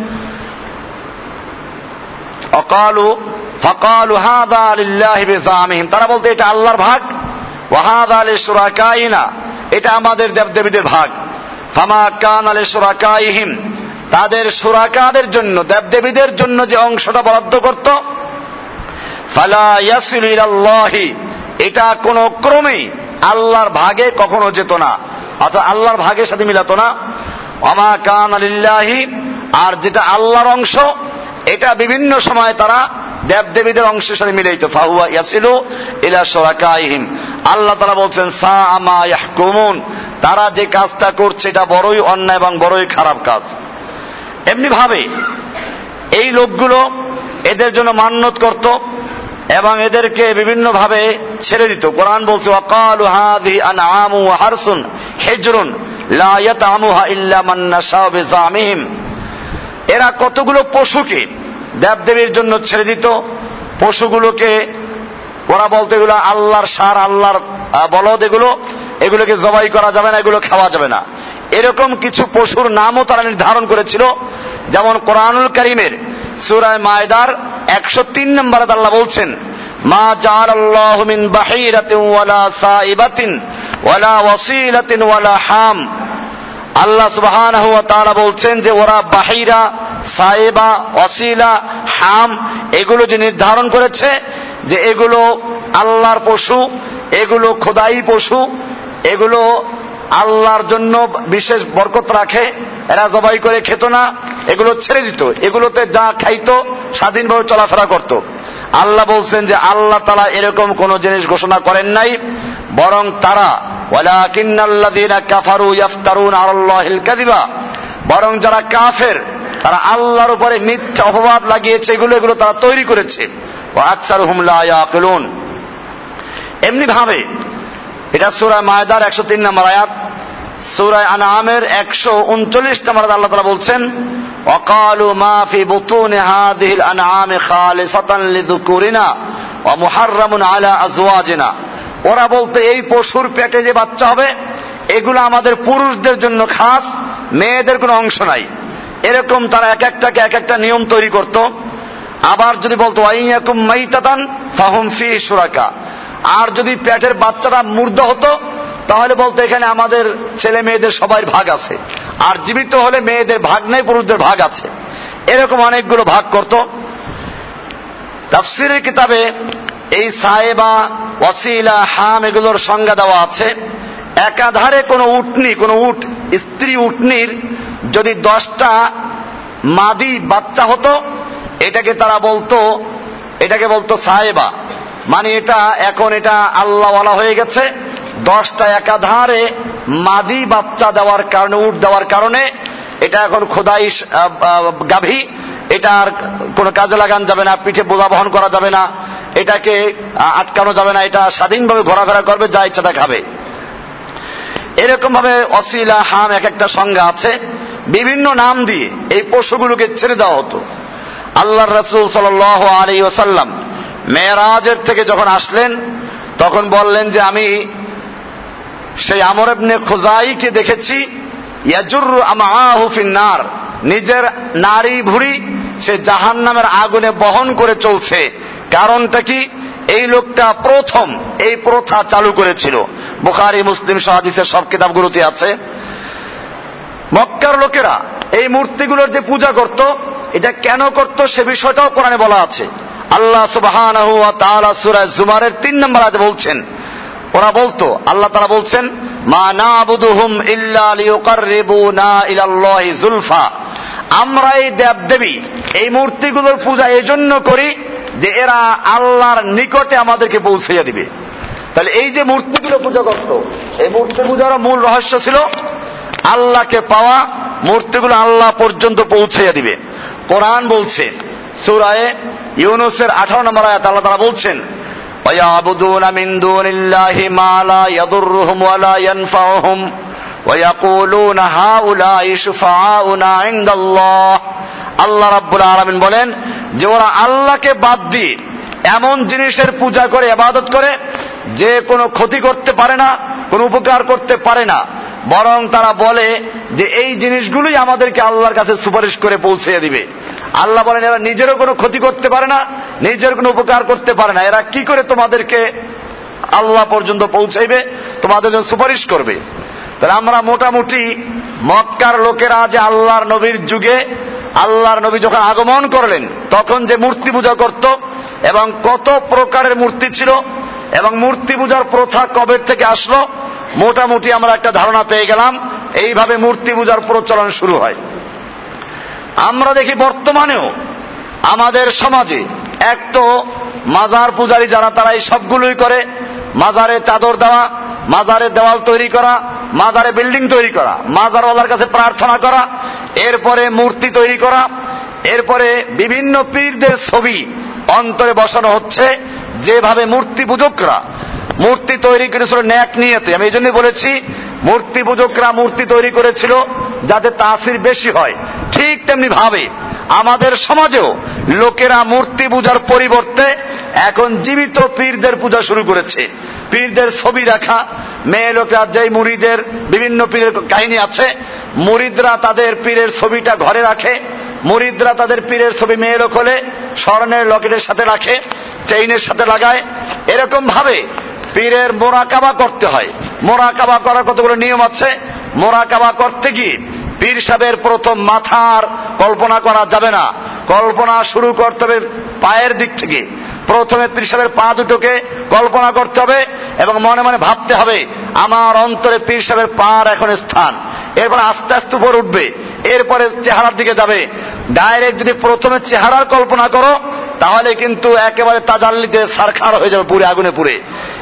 Speaker 1: অকালু ফকালু হাদা লিল্লাহি বিজামিহিম। তারা বলতে, এটা আল্লাহর ভাগ। ওয়াহাদা আলী সুরাকাইনা এটা আমাদের দেবদেবীদের ভাগ। ফামা কান আলী সুরাকাইহিম তাদের সুরাকাদের জন্য, দেবদেবীদের জন্য যে অংশটা বরাদ্দ করত এটা কোন ক্রমেই আল্লাহর ভাগে কখনো যেত না, অর্থাৎ আল্লাহর ভাগের সাথে মিলাত না। অমা কান আলিল্লাহি আর যেটা আল্লাহর অংশ, এটা বিভিন্ন সময় তারা দেবদেবীদের অংশের সাথে মিলাইত। ফাহুয়া ইয়াসিলু ইলা সুরাকাইহিম। আল্লাহ তারা বলছেন সা আমা ইয়াহকুমুন। তারা যে কাজটা করছে, এটা বড়ই অন্যায় এবং বড়ই খারাপ কাজ। এমনি ভাবে এই লোকগুলো এদের জন্য মান্যত করত এবং এদেরকে বিভিন্ন ভাবে ছেড়ে দিত। কোরআন বলছে, ওয়াকালু হাদি আনআমু ওয়া হারসুন হিজরুন লা ইয়াতআমুহা ইল্লা মান নাশাউ বিজামিহিম। এরা কতগুলো পশুকে দেবদেবীর জন্য ছেড়ে দিত। পশুগুলোকে ওরা বলতে, এগুলো আল্লাহর সার, আল্লাহর বলদ, এগুলো, এগুলোকে জবাই করা যাবে না, এগুলো খাওয়া যাবে না। এরকম কিছু পশুর নামও তারা নির্ধারণ করেছিল। যেমন কোরআনুল করিমের সুরায় মায়দার একশো তিন নম্বরে আল্লাহ বলছেন, মা জার আল্লাহ মিন বাহিরাতিন ওয়ালা সাইবাতিন ওয়ালা ওয়াসিলাতিন ওয়ালা হাম। আল্লাহ সুবহানাহু ওয়া তাআলা বলছেন যে ওরা বাহিরা, সাইবা অসিলা হাম, এগুলো যে নির্ধারণ করেছে যে এগুলো আল্লাহর পশু, এগুলো খোদাই পশু, এগুলো আল্লাহর জন্য বিশেষ বরকত রাখে, এরা জবাই করে খেত না, এগুলো ছেড়ে দিত। এগুলোতে যা খাইতো, স্বাধীনভাবে চলাফেরা করত। আল্লাহ বলছেন যে আল্লাহ তালা এরকম কোন জিনিস ঘোষণা করেন নাই, বরং তারা কাফারু ইয়াফতারুন বরং যারা কাফের, তারা আল্লাহর উপরে মিথ্যা অপবাদ লাগিয়েছে, এগুলো এগুলো তারা তৈরি করেছে। এমনি ভাবে এটা সূরা মায়দার 103 নম্বর আয়াত সুরায় আনামের একশো উনচল্লিশ নম্বর আল্লাহ তালা বলছেন অকালু মাফি বুতুনে হাদিল আনামে খালে সতানলি দুকুরিনা ও মুহাররামুন আলা আজওয়াজিনা। ওরা বলতে, এই পশুর পেটে যে বাচ্চা হবে, এগুলো আমাদের পুরুষদের জন্য খাস, মেয়েদের কোনো অংশ নাই। এরকম তারা এক একটাকে এক একটা নিয়ম তৈরি করত। আবার যদি বলতো আইয়াকুম মাইতাতান ফাহুম ফি সুরাকা আর যদি পেটের বাচ্চাটা মুর্দ হতো তাহলে বলতো এখানে আমাদের ছেলে মেয়েদের সবাই ভাগ আছে। আর জীবিত হলে মেয়েদের ভাগ নেই, পুরুষদের ভাগ আছে। এরকম অনেকগুলো ভাগ করত। তাফসিরের কিতাবে এই সাহেবা ওয়াসিলা, হাম এগুলোর সংজ্ঞা দেওয়া আছে। একাধারে কোনো উটনি, কোনো উট, স্ত্রী উটনির যদি দশটা মাদি বাচ্চা হতো, এটাকে তারা বলতো, এটাকে বলতো সাহেবা মানে এটা, এখন এটা আল্লাহওয়ালা হয়ে গেছে। দশটা একাধারে মাদি বাচ্চা দেওয়ার কারণে, উট দেওয়ার কারণে, এটা এখন খোদাই গাভী, এটা আর কোনো কাজে লাগান যাবে না, পিঠে বোঝা বহন করা যাবে না, এটাকে আটকানো যাবে না, এটা স্বাধীনভাবে ঘোরাফেরা করবে, যা ইচ্ছা তা খাবে। এরকম ভাবে অসিলা, হাম এক একটা সংজ্ঞা আছে। বিভিন্ন নাম দিয়ে এই পশুগুলোকে ছেড়ে দেওয়া হতো। আল্লাহ রসুল সাল আলী ওসাল্লাম মেয়েরাজের থেকে যখন আসলেন, তখন বললেন যে আমি সেই আমর এবনে খোজাইকে দেখেছি ইয়াজুর নিজের নারী ভুড়ি সে জাহান নামের আগুনে বহন করে চলছে। কারণটা কি? এই লোকটা প্রথম এই প্রথা চালু করেছিল। বুখারি, মুসলিম সাহাদিসের সব কিতাবগুলোতে আছে। মক্কার লোকেরা এই মূর্তিগুলোর যে পূজা করত, এটা কেন করত সে বিষয়টাও কোরআনে বলা আছে। আল্লাহ সুবাহান জুমারের তিন নম্বর আজ বলছেন ওরা বলতো, আল্লাহ তারা বলছেন, মা না বুদুহুম ইলাল্লাহি জুলফা। আমরা এই দেব দেবী এই মূর্তিগুলোর পূজা এজন্য করি যে এরা আল্লাহর নিকটে আমাদেরকে পৌঁছাইয়া দিবে। তাহলে এই যে মূর্তিগুলো পূজা করত, এই মূর্তি পূজার মূল রহস্য ছিল আল্লাহকে পাওয়া মূর্তিগুলো আল্লাহ পর্যন্ত পৌঁছাইয়া দিবে। কোরআন বলছে, সুরায় ইউনুসের আঠারো নম্বর আয়াত আল্লাহ তারা বলছেন ويعبدون من دون الله ما لا يضرهم ولا ينفعهم ويقولون هؤلاء شفعاؤنا عند الله আল্লাহ রাব্বুল আলামিন বলেন যে ওরা আল্লাহকে বাদ দিয়ে এমন জিনিসের পূজা করে আবাদত করে যে কোনো ক্ষতি করতে পারে না কোনো উপকার করতে পারে না বরং তারা বলে যে এই জিনিসগুলোই আমাদেরকে আল্লাহর কাছে সুপারিশ করে পৌঁছে দিবে আল্লাহ বলেন, এরা নিজেরও কোনো ক্ষতি করতে পারে না, নিজের কোনো উপকার করতে পারে না। এরা কি করে তোমাদেরকে আল্লাহ পর্যন্ত পৌঁছাইবে, তোমাদের জন্য সুপারিশ করবে? তাহলে আমরা মোটামুটি মক্কার লোকেরা যে আল্লাহর নবীর যুগে, আল্লাহর নবী যখন আগমন করলেন, তখন যে মূর্তি পূজা করত এবং কত প্রকারের মূর্তি ছিল এবং মূর্তি পূজার প্রথা কবের থেকে আসলো, মোটামুটি আমরা একটা ধারণা পেয়ে গেলাম, এইভাবে মূর্তি পূজার প্রচলন শুরু হয়। আমরা দেখি বর্তমানেও আমাদের সমাজে এক তো মাজার পূজারী যারা, তারা এই সবগুলোই করে। মাজারে চাদর দেওয়া, মাজারে দেওয়াল তৈরি করা, মাজারে বিল্ডিং তৈরি করা, মাজারওয়ালার কাছে প্রার্থনা করা, এরপরে মূর্তি তৈরি করা, এরপরে বিভিন্ন পীরদের ছবি অন্তরে বসানো হচ্ছে, যেভাবে মূর্তি পূজকরা, মূর্তি তৈরি করেছিল ন্যাক নিয়েতে। আমি এই জন্য বলেছি, মূর্তি পূজকরা মূর্তি তৈরি করেছিল যাতে তাসির বেশি হয়। ঠিক তেমনি ভাবে আমাদের সমাজেও লোকেরা মূর্তি পূজার পরিবর্তে এখন জীবিত পীরদের পূজা শুরু করেছে। পীরদের ছবি রাখা মেয়ে লোকেরা যেই মুড়িদের বিভিন্ন পীরের কাহিনী আছে মুরিদরা তাদের পীরের ছবিটা ঘরে রাখে মুরিদরা তাদের পীরের ছবি মেয়ে লোক হলে স্বর্ণের লকেটের সাথে রাখে, চেইনের সাথে লাগায়। এরকম ভাবে পীরের মোরাকাবা করতে হয়। মোরাকাবা করার কতগুলো নিয়ম আছে? মোরাকাবা করতে গিয়ে পীর সাহেবের প্রথম মাথার কল্পনা করা যাবে না। কল্পনা শুরু করতে হবে পায়ের দিক থেকে। প্রথমে পীর সাহেবের পা দুটোকে কল্পনা করতে হবে এবং মনে মনে ভাবতে হবে, আমার অন্তরে পীর সাহেবের পার এখন স্থান। এরপর আস্তে আস্তে উপর উঠবে, এরপরে চেহারার দিকে যাবে। ডাইরেক্ট যদি প্রথমে চেহারার কল্পনা করো, তাহলে কিন্তু একেবারে তাজাল্লিতে সারখার হয়ে যাবে পুরে, আগুনে পুড়ে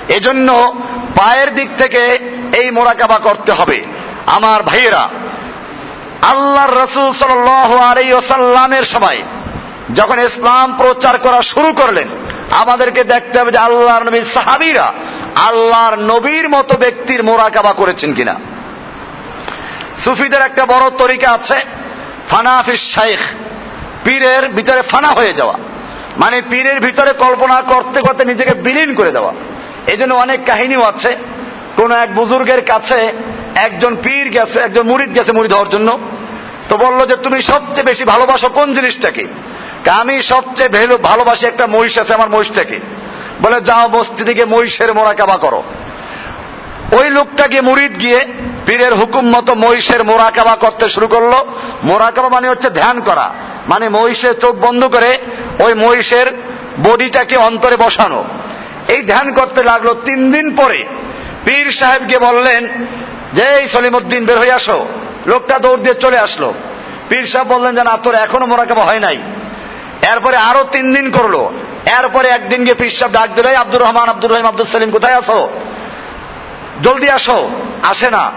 Speaker 1: এজন্য পায়ের দিক থেকে এই মোরাকাবা করতে হবে। আমার ভাইয়েরা আল্লাহর রসুল সাল্লামের সময় যখন ইসলাম প্রচার করা শুরু করলেন, আমাদেরকে দেখতে হবে যে আল্লাহর নবীর সাহাবিরা আল্লাহর নবীর মতো ব্যক্তির মোরাকাবা করেছেন কিনা। সুফিদের একটা বড় তরিকা আছে ফানাফিস শাইখ, পীরের ভিতরে ফানা হয়ে যাওয়া। মানে পীরের ভিতরে কল্পনা করতে করতে নিজেকে বিলীন করে দেওয়া। এই জন্য অনেক কাহিনীও আছে। কোন এক বুজুর্গের কাছে একজন পীর গেছে, একজন মুরিদ গেছে মুড়ি হওয়ার জন্য। তো বলল যে, তুমি সবচেয়ে বেশি ভালোবাসো কোন জিনিসটাকে? আমি সবচেয়ে ভেলো, ভালোবাসি একটা মহিষ আছে আমার মহিষটাকে। বলে, যাও বস্তি দিকে মহিষের মোরাকাবা করো। ওই লোকটাকে মুরিদ গিয়ে পীরের হুকুম মতো মহিষের মোরাকাবা করতে শুরু করল। মোরাকাবা মানে হচ্ছে ধ্যান করা। মানে মহিষের চোখ বন্ধ করে ওই মহিষের বডিটাকে অন্তরে বসানো। এই ধ্যান করতে লাগল তিন দিন পরে। পীর সাহেবকে বললেন যে এই সলিমুদ্দিন, বের হয়ে আসো। লোকটা দৌড় দিয়ে চলে আসলো। পীর সাহেব বললেন যে না তোর এখনও মোরাকাবা হয় নাই? এরপরে আরও তিন দিন করল। এরপরে একদিন গিয়ে পীর সাহেব ডাক দিল আব্দুর রহমান, আব্দুর রহিম, আব্দুল সালিম, কোথায় আসো জলদি আসো। আসে না।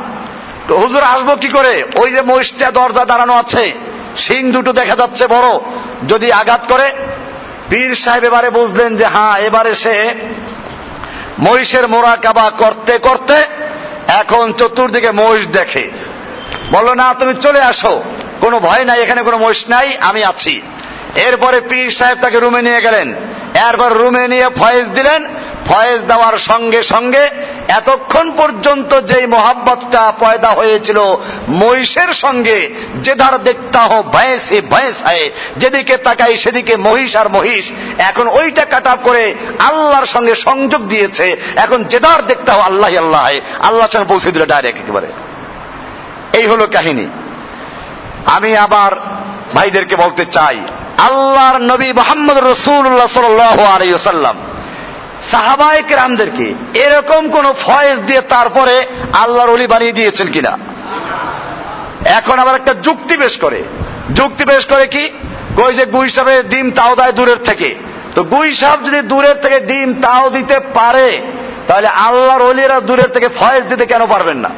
Speaker 1: হুজুর, আসব কি করে? ওই যে মহিষটা দরজা দাঁড়ানো আছে সিং দুটো দেখা যাচ্ছে বড়, যদি আঘাত করে। পীর সাহেব এবারে বুঝলেন যে হ্যাঁ এবারে সে মহিষের মোড়া কাবা করতে করতে এখন চতুর্দিকে মহিষ দেখে। বলল, না, তুমি চলে আসো। কোনো ভয় নাই, এখানে কোনো মহিষ নাই, আমি আছি। এরপরে পীর সাহেব তাকে রুমে নিয়ে গেলেন। এরপর রুমে নিয়ে ফয়েজ দিলেন। ফয়েজ দেওয়ার সঙ্গে সঙ্গে এতক্ষণ পর্যন্ত যেই মোহাব্বতটা পয়দা হয়েছিল, মহিষের সঙ্গে, যে ধার দেখতা হো ভয়েসে ভয়েস হয় যেদিকে তাকাই সেদিকে মহিষ আর মহিষ। এখন ওইটা কাটা করে আল্লাহর সঙ্গে সংযোগ দিয়েছে। এখন যেদার দেখতে হো আল্লাহ আল্লাহ আল্লাহ সঙ্গে পৌঁছে দিল ডাইরেক্ট একেবারে। এই হলো কাহিনী। আমি আবার ভাইদেরকে বলতে চাই, আল্লাহর নবী মোহাম্মদ রসুল্লাহ সাল্লাম সাহাবায়ক রামদেরকে এরকম কোন ফয়েজ দিয়ে তারপরে আল্লাহর অলি বানিয়ে দিয়েছেন কিনা? এখন আবার একটা যুক্তি পেশ করে। যুক্তি পেশ করে কি? কই যে গুই সাহেবের ডিম তাও দেয় দূরের থেকে। তো গুই সাহেব যদি দূরের থেকে ডিম তাও দিতে পারে, তাহলে আল্লাহর অলিরা দূরের থেকে ফয়েজ দিতে কেন পারবেন না?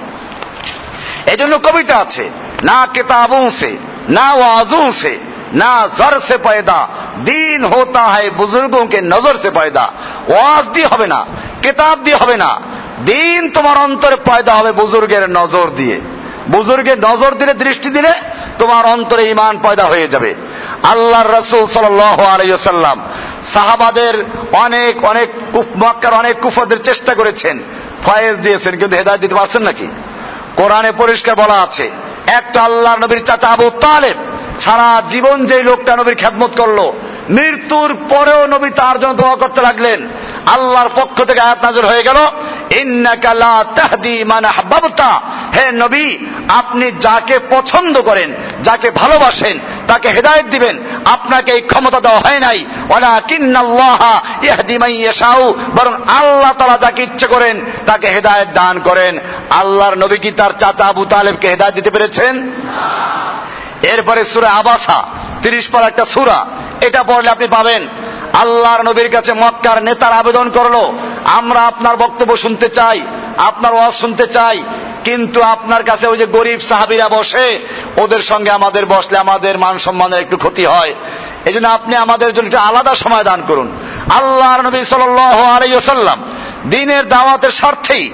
Speaker 1: এজন্য কবিতা আছে, না কেতাবুসে না ওয়াজুসে ना जर से पैदा দিন होता है बुजुर्गों के नजर से पैदा ওয়াজ দিয়ে হবে না কেতাব দিয়ে হবে না দিন তোমার অন্তরে পয়দা হবে বুজুর্গের নজর দিয়ে বুজুর্গের নজর দিলে দৃষ্টি দিলে তোমার অন্তরে ইমান পয়দা হয়ে যাবে আল্লাহর রসুল সাল্লাম সাহাবাদের অনেক অনেক মক্কার অনেক কুফাদের চেষ্টা করেছেন ফয়েজ দিয়েছেন কিন্তু হেদায়ত দিতে পারছেন নাকি কোরআনে পরিষ্কার বলা আছে একটা আল্লাহ নবীর চাচা আবু তালেব সারা জীবন যে লোকটা নবীর খেদমত করল, মৃত্যুর পরেও নবী তার জন্য দোয়া করতে লাগলেন। আল্লাহর পক্ষ থেকে আয়াত নাজর হয়ে গেল হে নবী, আপনি যাকে পছন্দ করেন, যাকে ভালোবাসেন, তাকে হেদায়ত দিবেন। আপনাকে এই ক্ষমতা দেওয়া হয় নাই। বরং আল্লাহ তালা যাকে ইচ্ছে করেন, তাকে হেদায়ত দান করেন। আল্লাহর নবী কি তার চাচা আবু তালেবকে হেদায়ত দিতে পেরেছেন? এরপরে সুরা আবাসা, তিরিশ পর একটা সুরা। এটা পড়লে আপনি পাবেন। আল্লাহর নবীর কাছে মক্কার নেতার আবেদন করল। আমরা আপনার বক্তব্য শুনতে চাই, আপনার ওয়াজ শুনতে চাই, কিন্তু আপনার কাছে ওই যে গরিব সাহাবিরা বসে, ওদের সঙ্গে আমাদের বসলে আমাদের মান সম্মানের একটু ক্ষতি হয়। এই জন্য আপনি আমাদের জন্য একটু আলাদা সময় দান করুন। আল্লাহর নবী সাল্লাম দিনের দাওয়াতের স্বার্থেই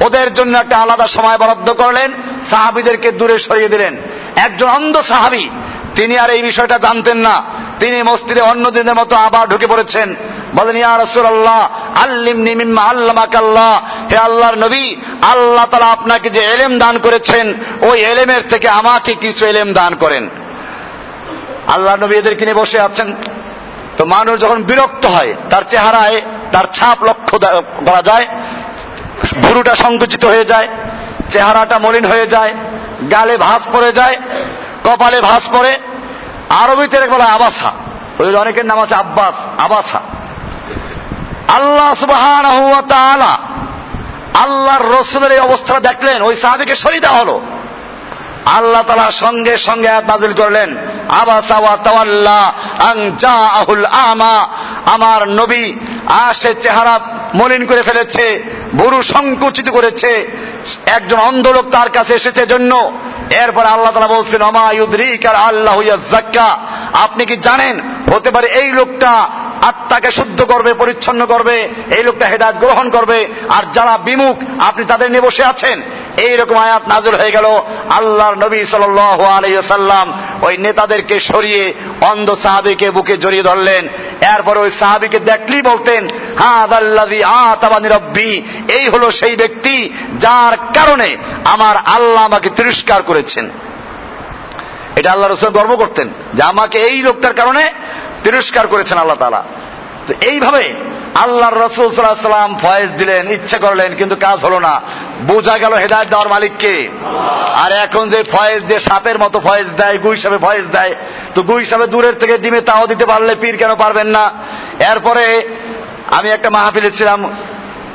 Speaker 1: ওদের জন্য একটা আলাদা সময় বরাদ্দ করলেন, সাহাবিদেরকে দূরে সরিয়ে দিলেন। একজন অন্ধ সাহাবি। তিনি আর এই বিষয়টা জানতেন না। তিনি মসজিদে অন্য দিনের মতো আবার ঢুকে পড়েছেন। বলেন, ইয়া রাসূলুল্লাহ, আল্লিমনি মিম্মা আল্লামাকাল্লাহ। হে আল্লাহর নবী, আল্লাহ তাআলা আপনাকে যে এলেম দান করেছেন, ওই এলেমের থেকে আমাকে কিছু এলেম দান করেন। আল্লাহ নবী এদেরকে নিয়ে বসে আছেন। তো মানুষ যখন বিরক্ত হয়, তার চেহারায় তার ছাপ লক্ষ্য করা যায়, ভুরুটা সংকুচিত হয়ে যায়, চেহারাটা মলিন হয়ে যায় গালে ভাঁজ পড়ে যায়, কপালে ভাঁজ পড়ে। আরবিতে বলা আবাসা। ওই অনেকের নাম আছে আব্বাস, আবাসা। আল্লাহ সুবাহান আল্লাহর রসুলের এই অবস্থা দেখলেন, ওই সাহাবিকে সরিয়ে দেওয়া হলো। আল্লাহ তালা সঙ্গে সঙ্গে নাজিল করলেন আমা। আমার নবী আসে চেহারা মলিন করে ফেলেছে ভুরু সংকুচিত করেছে একজন অন্ধ লোক তার কাছে এসেছে জন্য। এরপর আল্লাহ তালা বলছেন অমায়ুদ্রিকার আল্লাহ জাক্কা আপনি কি জানেন? হতে পারে এই লোকটা আত্মাকে শুদ্ধ করবে, পরিচ্ছন্ন করবে, এই লোকটা হেদায়ত গ্রহণ করবে, আর যারা বিমুখ, আপনি তাদের নিয়ে বসে আছেন। এইরকম আয়াত নাজল হয়ে গেল। আল্লাহর নবী সাল্লাম ওই নেতাদেরকে সরিয়ে অন্ধ সাহাবিকে বুকে জড়িয়ে ধরলেন। এরপর ওই সাহাবিকে দেখলেই বলতেন এই হলো সেই ব্যক্তি যার কারণে আমার আল্লাহ আমাকে তিরস্কার করেছেন। এটা আল্লাহ রসুল গর্ব করতেন যে আমাকে এই লোকটার কারণে তিরস্কার করেছেন আল্লাহ তালা তো এইভাবে আল্লাহর রসুল সাল্লাম ফয়েজ দিলেন, ইচ্ছে করলেন, কিন্তু কাজ হলো না। বোঝা গেল হেদায়ত দেওয়ার মালিককে। আর এখন যে ফয়েজ দিয়ে সাপের মতো ফয়েজ দেয়, গুই সাপে ফয়েজ দেয়, তো গুই সাপে দূরের থেকে ডিমে তাও দিতে পারলে পীর কেন পারবেন না? এরপরে আমি একটা মাহফিলে ছিলাম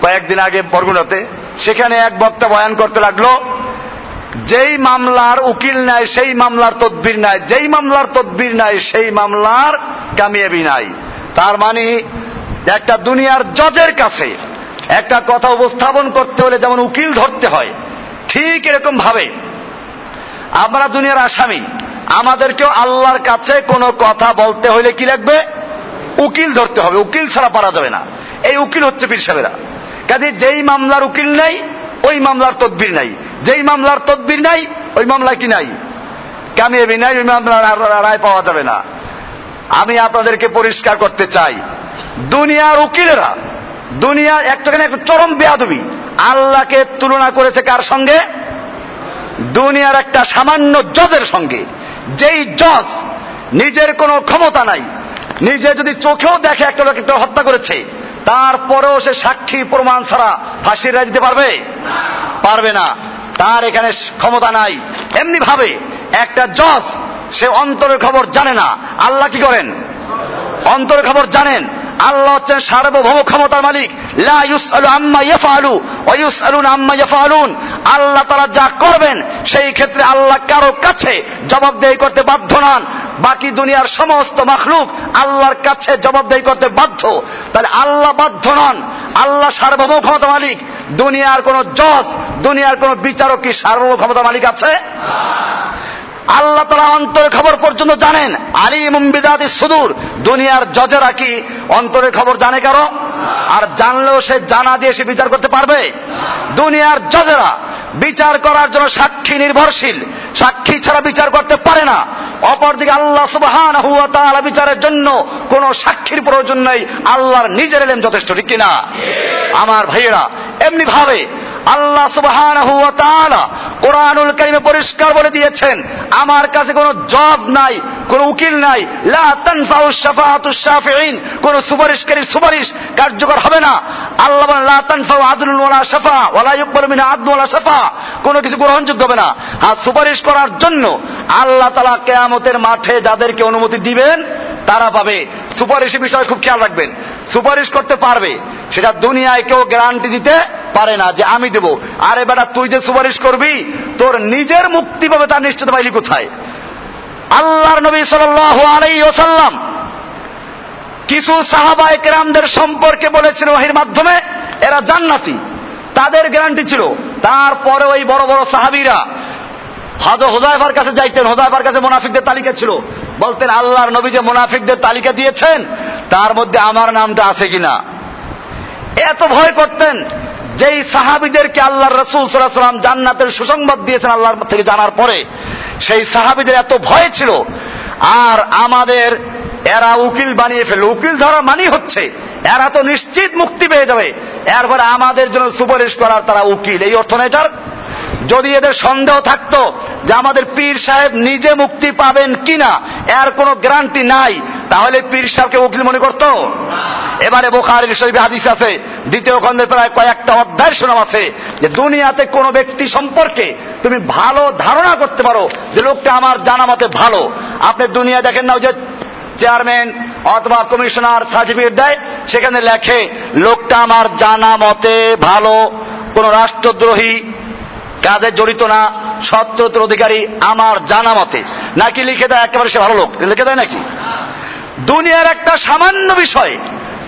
Speaker 1: কয়েকদিন আগে বরগুনাতে। সেখানে এক বক্তা বয়ান করতে লাগল, যেই মামলার উকিল নাই, সেই মামলার তদবির নাই, যেই মামলার তদবির নাই, সেই মামলার কামিয়াবি নাই। তার মানে একটা দুনিয়ার জজের কাছে একটা কথা উপস্থাপন করতে হলে যেমন উকিল ধরতে হয়, ঠিক এরকম ভাবে। আমরা দুনিয়ার আসামি, আমাদেরকেও আল্লাহর কাছে কোনো কথা বলতে হলে কি লাগবে? উকিল ধরতে হবে, উকিল ছাড়া পারা যাবে না। এই উকিল হচ্ছে পীর সাহেবেরা। কাজে যেই মামলার উকিল নাই, ওই মামলার তদবির নাই। যেই মামলার তদবির নাই, ওই মামলা কি নাই? কামিয়াবি নাই, ওই মামলার রায় পাওয়া যাবে না। আমি আপনাদেরকে পরিষ্কার করতে চাই দুনিয়ার উকিলেরা, দুনিয়ার একটা একটা চরম বেয়াদবি, আল্লাহকে তুলনা করেছে কার সঙ্গে? দুনিয়ার একটা সামান্য জজের সঙ্গে। যেই জজ নিজের কোনো ক্ষমতা নাই, নিজে যদি চোখেও দেখে একটা লোক একটা হত্যা করেছে, তারপরেও সে সাক্ষী প্রমাণ ছাড়া ফাঁসির রায় দিতে পারবে? পারবে না। তার এখানে ক্ষমতা নাই। এমনি ভাবে একটা জজ, সে অন্তরের খবর জানে না। আল্লাহ কি করেন? অন্তরের খবর জানেন। আল্লাহ হচ্ছেন সার্বভৌম ক্ষমতার মালিক। আল্লাহ তারা যা করবেন, সেই ক্ষেত্রে আল্লাহ কারও কাছে জবাবদেহি করতে বাধ্য নন। বাকি দুনিয়ার সমস্ত মাখলুক আল্লাহর কাছে জবাবদেহি করতে বাধ্য। তাহলে আল্লাহ বাধ্য নন। আল্লাহ সার্বভৌম ক্ষমতা মালিক। দুনিয়ার কোন জজ, দুনিয়ার কোন বিচারক কি সার্বভৌম ক্ষমতা মালিক আছে? আল্লাহ তারা অন্তরের খবর পর্যন্ত জানেন। আলী মুম্বিদাদি সুদূর। দুনিয়ার জজেরা কি অন্তরের খবর জানে কারও? আর জানলেও সে জানা দিয়ে সে বিচার করতে পারবে? দুনিয়ার জজেরা বিচার করার জন্য সাক্ষী নির্ভরশীল। সাক্ষী ছাড়া বিচার করতে পারে না। অপরদিকে আল্লাহ সুবহান হুয়া বিচারের জন্য কোন সাক্ষীর প্রয়োজন নেই। আল্লাহর নিজের এলেম যথেষ্ট, ঠিক কিনা? আমার ভাইয়েরা এমনি ভাবে আল্লাহ সুবহান কোরআনুল কারিমে পরিষ্কার বলে দিয়েছেন, আমার কাছে কোনো জজ নাই, কোন উকিল নাই। কোন সুপারিশকারীর সুপারিশ কার্যকর হবে না। আল্লাহ ওয়ালা কোনো কিছু গ্রহণযোগ্য হবে না। আর সুপারিশ করার জন্য আল্লাহ তালা কেয়ামতের মাঠে যাদেরকে অনুমতি দিবেন, তারা পাবে। সুপারিশের বিষয়ে খুব খেয়াল রাখবেন। সুপারিশ করতে পারবে। সেটা দুনিয়ায় কেউ গ্যারান্টি দিতে পারে না যে আমি দেব। আরে বেটা, তুই যে সুপারিশ করবি, তোর নিজের মুক্তি পাবে তার নিশ্চিত পাইলি কোথায়? আল্লাহর নবী সাল্লাম কিছু সাহাবা একরামদের সম্পর্কে বলেছেন ওহির মাধ্যমে, এরা জান্নাতি। তাদের গ্যারান্টি ছিল। তারপরে ওই বড় বড় সাহাবিরা হজ হোজাইফার কাছে যাইতেন। হোজাইফার কাছে মোনাফিকদের তালিকা ছিল। বলতেন, আল্লাহর নবী যে মোনাফিকদের তালিকা দিয়েছেন, তার মধ্যে আমার নামটা আছে কিনা? এত ভয় করতেন যেই সাহাবিদেরকে আল্লাহর রসুল সাল্লাম জান্নাতের সুসংবাদ দিয়েছেন আল্লাহর থেকে জানার পরে, সেই সাহাবিদের এত ভয় ছিল। আর আমাদের এরা উকিল বানিয়ে ফেলল। উকিল ধরা মানি হচ্ছে, এরা তো নিশ্চিত মুক্তি পেয়ে যাবে। এরপরে আমাদের জন্য সুপারিশ করার তারা উকিল। এই অর্থ যদি এদের সন্দেহ থাকতো যে আমাদের পীর সাহেব নিজে মুক্তি পাবেন কিনা, এর কোনো গ্যারান্টি নাই, তাহলে পীর সাহেবকে উকিল মনে করতো? এবারে বোখারের শরীফে হাদিস আছে, দ্বিতীয় খন্ডের প্রায় কয়েকটা অধ্যায় শোনাম আছে, যে দুনিয়াতে কোনো ব্যক্তি সম্পর্কে তুমি ভালো ধারণা করতে পারো যে লোকটা আমার জানা মতে ভালো। আপনি দুনিয়া দেখেন না যে চেয়ারম্যান অথবা কমিশনার সার্টিফিকেট দেয়, সেখানে লেখে, লোকটা আমার জানা মতে ভালো, কোন রাষ্ট্রদ্রোহী কাজে জড়িত না সত্যত্র অধিকারী আমার জানা মতে। নাকি লিখে দেয় একেবারে সে ভালো লোক? লিখে দেয় নাকি? দুনিয়ার একটা সামান্য বিষয়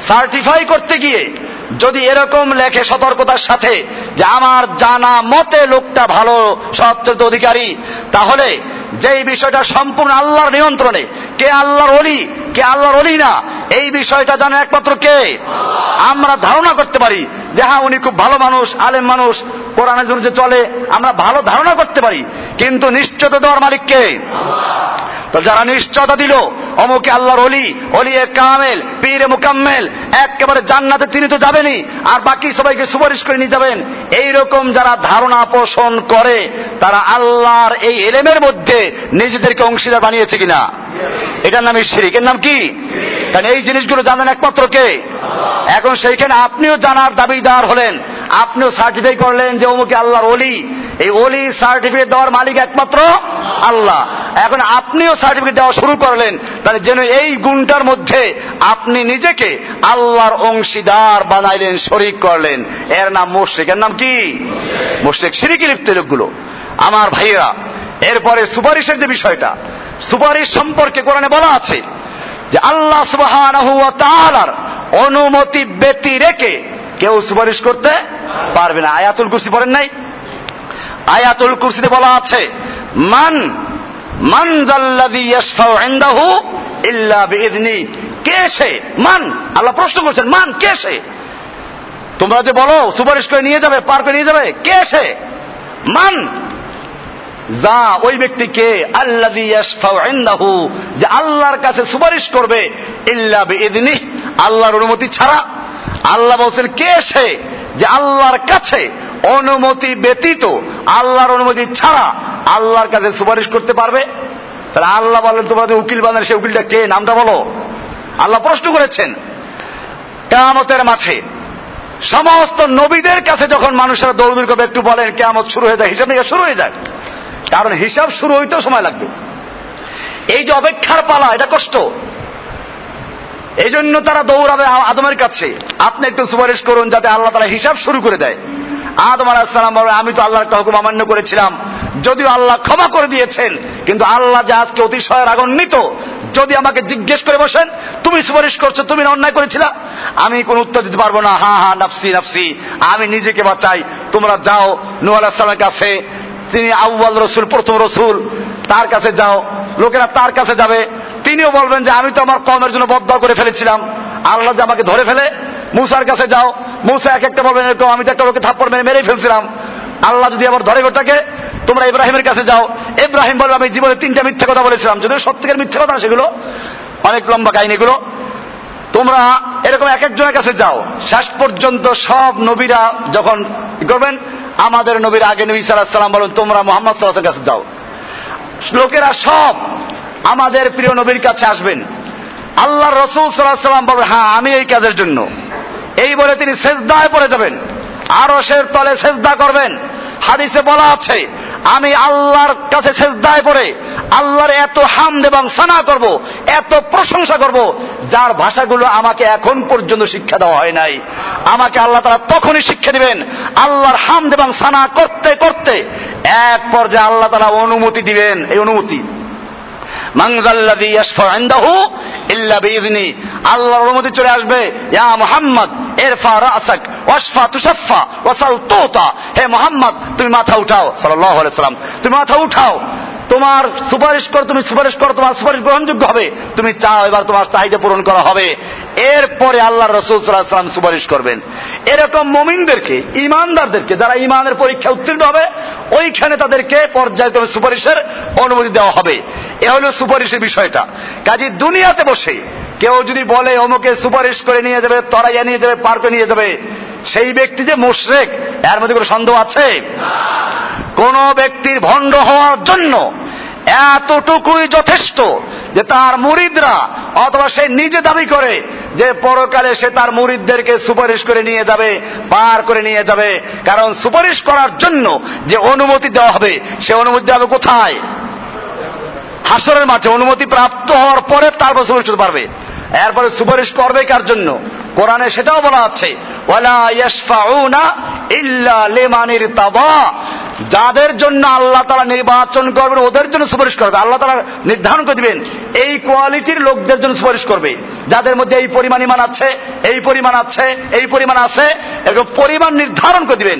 Speaker 1: সার্টিফাই করতে গিয়ে যদি এরকম লেখে সতর্কতার সাথে যে আমার জানা মতে লোকটা ভালো সচ্চরিত অধিকারী, তাহলে যেই বিষয়টা সম্পূর্ণ আল্লাহর নিয়ন্ত্রণে, কে আল্লাহর অলি কে আল্লাহর অলি না, এই বিষয়টা জানে একমাত্র কে? আমরা ধারণা করতে পারি যে হ্যাঁ উনি খুব ভালো মানুষ, আলেম মানুষ, কোরআনের জন্য চলে, আমরা ভালো ধারণা করতে পারি। কিন্তু নিশ্চয়তা দেওয়ার মালিককে তো যারা নিশ্চয়তা দিল, অমুকে আল্লাহর অলি অলি এ কামেল, পীরে মুকাম্মেল, একেবারে জান্নাতে তিনি তো যাবেনই, আর বাকি সবাইকে সুপারিশ করে নিয়ে যাবেন। এইরকম যারা ধারণা পোষণ করে, তারা আল্লাহর এই এলেমের মধ্যে নিজেদেরকে অংশীদার বানিয়েছে কিনা? এটার নাম শিরিক এর নাম কি? কারণ এই জিনিসগুলো জানেন একমাত্র কে? এখন সেইখানে আপনিও জানার দাবিদার হলেন। আপনিও সার্টিফাই করলেন যে অমুকে আল্লাহর অলি এই অলি সার্টিফিকেট দেওয়ার মালিক একমাত্র আল্লাহ। এখন আপনিও সার্টিফিকেট দেওয়া শুরু করলেন। তাহলে যেন এই গুণটার মধ্যে আপনি নিজেকে আল্লাহর অংশীদার বানাইলেন, শরিক করলেন। এর নাম মুশরিক। এর নাম কি? মুশরিক। সিরিকি লিপ্ত লোকগুলো। আমার ভাইয়েরা, এরপরে সুপারিশের যে বিষয়টা, সুপারিশ সম্পর্কে কোরআনে বলা আছে যে আল্লাহ তাআলার অনুমতি ব্যতি রেখে কেউ সুপারিশ করতে পারবে না। আয়াতুল কুরসি পড়েন নাই? আয়াতুল কুরসিতে বলা আছে, মান মান ইনদাহু ইল্লা বিইذনি কে সে? মান। আল্লাহ প্রশ্ন করছেন, মান কে সে? তোমরা যে বলো, সুপারিশ করে নিয়ে যাবে, পার করে নিয়ে যাবে, কে সে? মান। যা ওই ব্যক্তিকে আল্লাহ যে আল্লাহর কাছে সুপারিশ করবে, ইল্লা বিইذনি আল্লাহর অনুমতি ছাড়া। আল্লাহ বলছেন, কে সে যে আল্লাহর কাছে অনুমতি ব্যতীত, আল্লাহর অনুমতি ছাড়া আল্লাহর কাছে সুপারিশ করতে পারবে? তাহলে আল্লাহ বলেন তোমরা যে উকিল বানার সে উকিলটা কে? নামটা বলো। আল্লাহ প্রশ্ন করেছেন, কেয়ামতের মাঠে সমস্ত নবীদের কাছে যখন মানুষেরা দৌড়দৌড় করবে, একটু বলেন, কেয়ামত শুরু হয়ে যায়, হিসাব নিকাশ শুরু হয়ে যায়। কারণ হিসাব শুরু হইতেও সময় লাগবে। এই যে অপেক্ষার পালা, এটা কষ্ট। এই জন্য তারা দৌড়াবে আদমের কাছে। আপনি একটু সুপারিশ করুন যাতে আল্লাহ তারা হিসাব শুরু করে দেয়। আদম বলবে, আমি তো আল্লাহর একটা হুকুম অমান্য করেছিলাম। যদিও আল্লাহ ক্ষমা করে দিয়েছেন, কিন্তু আল্লাহ যে আজকে অতিশয় রাগান্বিত, যদি আমাকে জিজ্ঞেস করে বসেন, তুমি সুপারিশ করছ, তুমি অন্যায় করেছিলা? আমি কোন উত্তর দিতে পারব না, হা হা, নাফসি নাফসি, আমি নিজেকে বাঁচাই। তোমরা যাও নু আলাহিসাল্লামের কাছে তিনি আউ্বাল রসুল, প্রথম রসুল। তার কাছে যাও। লোকেরা তার কাছে যাবে। তিনিও বলবেন যে, আমি তো আমার কমের জন্য বদ্ধ করে ফেলেছিলাম। আল্লাহ যে আমাকে ধরে ফেলে, মুসার কাছে যাও। মুসা এক একটা বলবেন এরকম আমি তো একটা লোকে থাপ্পড় মেরে মেরেই ফেলছিলাম। আল্লাহ যদি আবার ধরে ওটাকে, তোমরা ইব্রাহিমের কাছে যাও। ইব্রাহিম বলবে, আমি জীবনে তিনটা মিথ্যে কথা বলেছিলাম। যদিও সত্যিকার মিথ্যে কথা সেগুলো। অনেক লম্বা কাহিনীগুলো। তোমরা এরকম এক একজনের কাছে যাও। শেষ পর্যন্ত সব নবীরা যখন করবেন আমাদের নবীর আগে নবী সাল্লাম বলেন, তোমরা মোহাম্মদ সাল্লাহের কাছে যাও। লোকেরা সব আমাদের প্রিয় নবীর কাছে আসবেন। আল্লাহ রসুল সাল্লাহ সাল্লাম বলবেন হ্যাঁ আমি এই কাজের জন্য। এই বলে তিনি সেজদায় পড়ে যাবেন। আরও সে তলে সেজদা করবেন। হাদিসে বলা আছে আমি আল্লাহর কাছে সেজদায় পড়ে আল্লাহর এত হামদ এবং সানা করব, এত প্রশংসা করব, যার ভাষাগুলো আমাকে এখন পর্যন্ত শিক্ষা দেওয়া হয় নাই। আমাকে আল্লাহ তারা তখনই শিক্ষা দিবেন আল্লাহর হামদ এবং সানা করতে করতে। এক পর্যায়ে আল্লাহ তারা অনুমতি দিবেন। এই অনুমতি। মাংজাল্লাযী ইয়াশফা ইনদাহু ইল্লা বিইজনি আল্লাহর অনুমতি চলে আসবে, ইয়া মুহাম্মদ ইরফা রাসাক ওয়াশফা তুশাফা ওয়াসাল তুতা। হে মুহাম্মদ, তুমি মাথা উঠাও। সাল্লাল্লাহু আলাইহি সাল্লাম তুমি মাথা উঠাও। তোমার সুপারিশ কর, তুমি সুপারিশ করো, তোমার সুপারিশ গ্রহণযোগ্য হবে। তুমি চাও এবার তোমার চাহিদা পূরণ করা হবে। এরপরে আল্লাহ রসুল সাল্লাম সুপারিশ করবেন। এরকম মমিনদেরকে ইমানদারদেরকে যারা ইমানের পরীক্ষা উত্তীর্ণ হবে, ওইখানে তাদেরকে পর্যায়ক্রমে সুপারিশের অনুমতি দেওয়া হবে। এ হলো সুপারিশের বিষয়টা। কাজী দুনিয়াতে বসে কেউ যদি বলে, অমুকে সুপারিশ করে নিয়ে যাবে, তরাইয়া নিয়ে যাবে পার্কে নিয়ে যাবে, সেই ব্যক্তি যে মুশরেক, এর মধ্যে কোনো সন্দেহ আছে? কোন ব্যক্তির ভণ্ড হওয়ার জন্য এতটুকুই যথেষ্ট যে তার মুরিদরা অথবা সে নিজে দাবি করে যে পরকালে সে তার মুরিদদেরকে সুপারিশ করে নিয়ে যাবে, পার করে নিয়ে যাবে। কারণ সুপারিশ করার জন্য যে অনুমতি দেওয়া হবে, সে অনুমতি দেওয়া হবে কোথায়? হাসরের মাঠে অনুমতি প্রাপ্ত হওয়ার পরে তারপর সুপারিশ করতে পারবে। এরপরে সুপারিশ করবে কার জন্য? কোরআনে সেটাও বলা আছে, ওয়ালা ইয়াশফাউনা ইল্লা লিমানির তাবা যাদের জন্য আল্লাহ তারা নির্বাচন করবেন, ওদের জন্য সুপারিশ করবে। আল্লাহ তারা নির্ধারণ করে দিবেন, এই কোয়ালিটির লোকদের জন্য সুপারিশ করবে। যাদের মধ্যে এই পরিমাণ ইমান আছে, এই পরিমাণ আছে, এই পরিমাণ আছে, এরকম পরিমাণ নির্ধারণ করে দিবেন।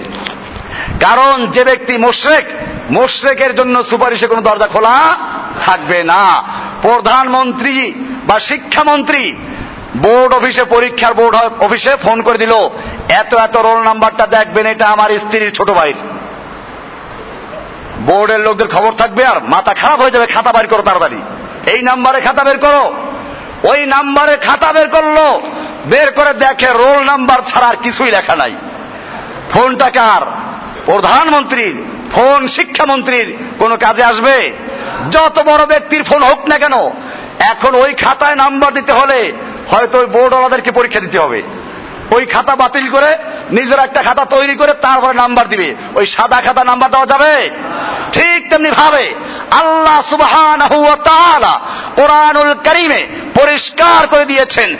Speaker 1: কারণ যে ব্যক্তি মোশরেক, মোশরেকের জন্য সুপারিশে কোনো দরজা খোলা থাকবে না। প্রধানমন্ত্রী বা শিক্ষামন্ত্রী বোর্ড অফিসে, পরীক্ষার বোর্ড অফিসে ফোন করে দিল, এত এত রোল নাম্বারটা দেখবেন, এটা আমার স্ত্রীর ছোট ভাইয়ের। বোর্ডের লোকদের খবর থাকবে আর মাথা খারাপ হয়ে যাবে, খাতা বের করো তাড়াতাড়ি। এই নাম্বারে খাতা বের করো। ওই নাম্বারে খাতা বের করল, বের করে দেখে রোল নাম্বার ছাড়া আর কিছুই লেখা নাই। ফোনটা কার? প্রধানমন্ত্রীর ফোন শিক্ষামন্ত্রীর কোন কাজে আসবে? যত বড় ব্যক্তির ফোন হোক না কেন, এখন ওই খাতায় নাম্বার দিতে হলে হয়তো ওই বোর্ডওয়ালাদেরকে পরীক্ষা দিতে হবে। ওই খাতা বাতিল করে নিজের একটা খাতা তৈরি করে তারপরে নাম্বার দিবে। ওই সাদা খাতা নাম্বার দেওয়া যাবে? ঠিক তেমনি ভাবে আল্লাহ সুবহান কোরআনুল করিমে পরিষ্কার করে দিয়েছেন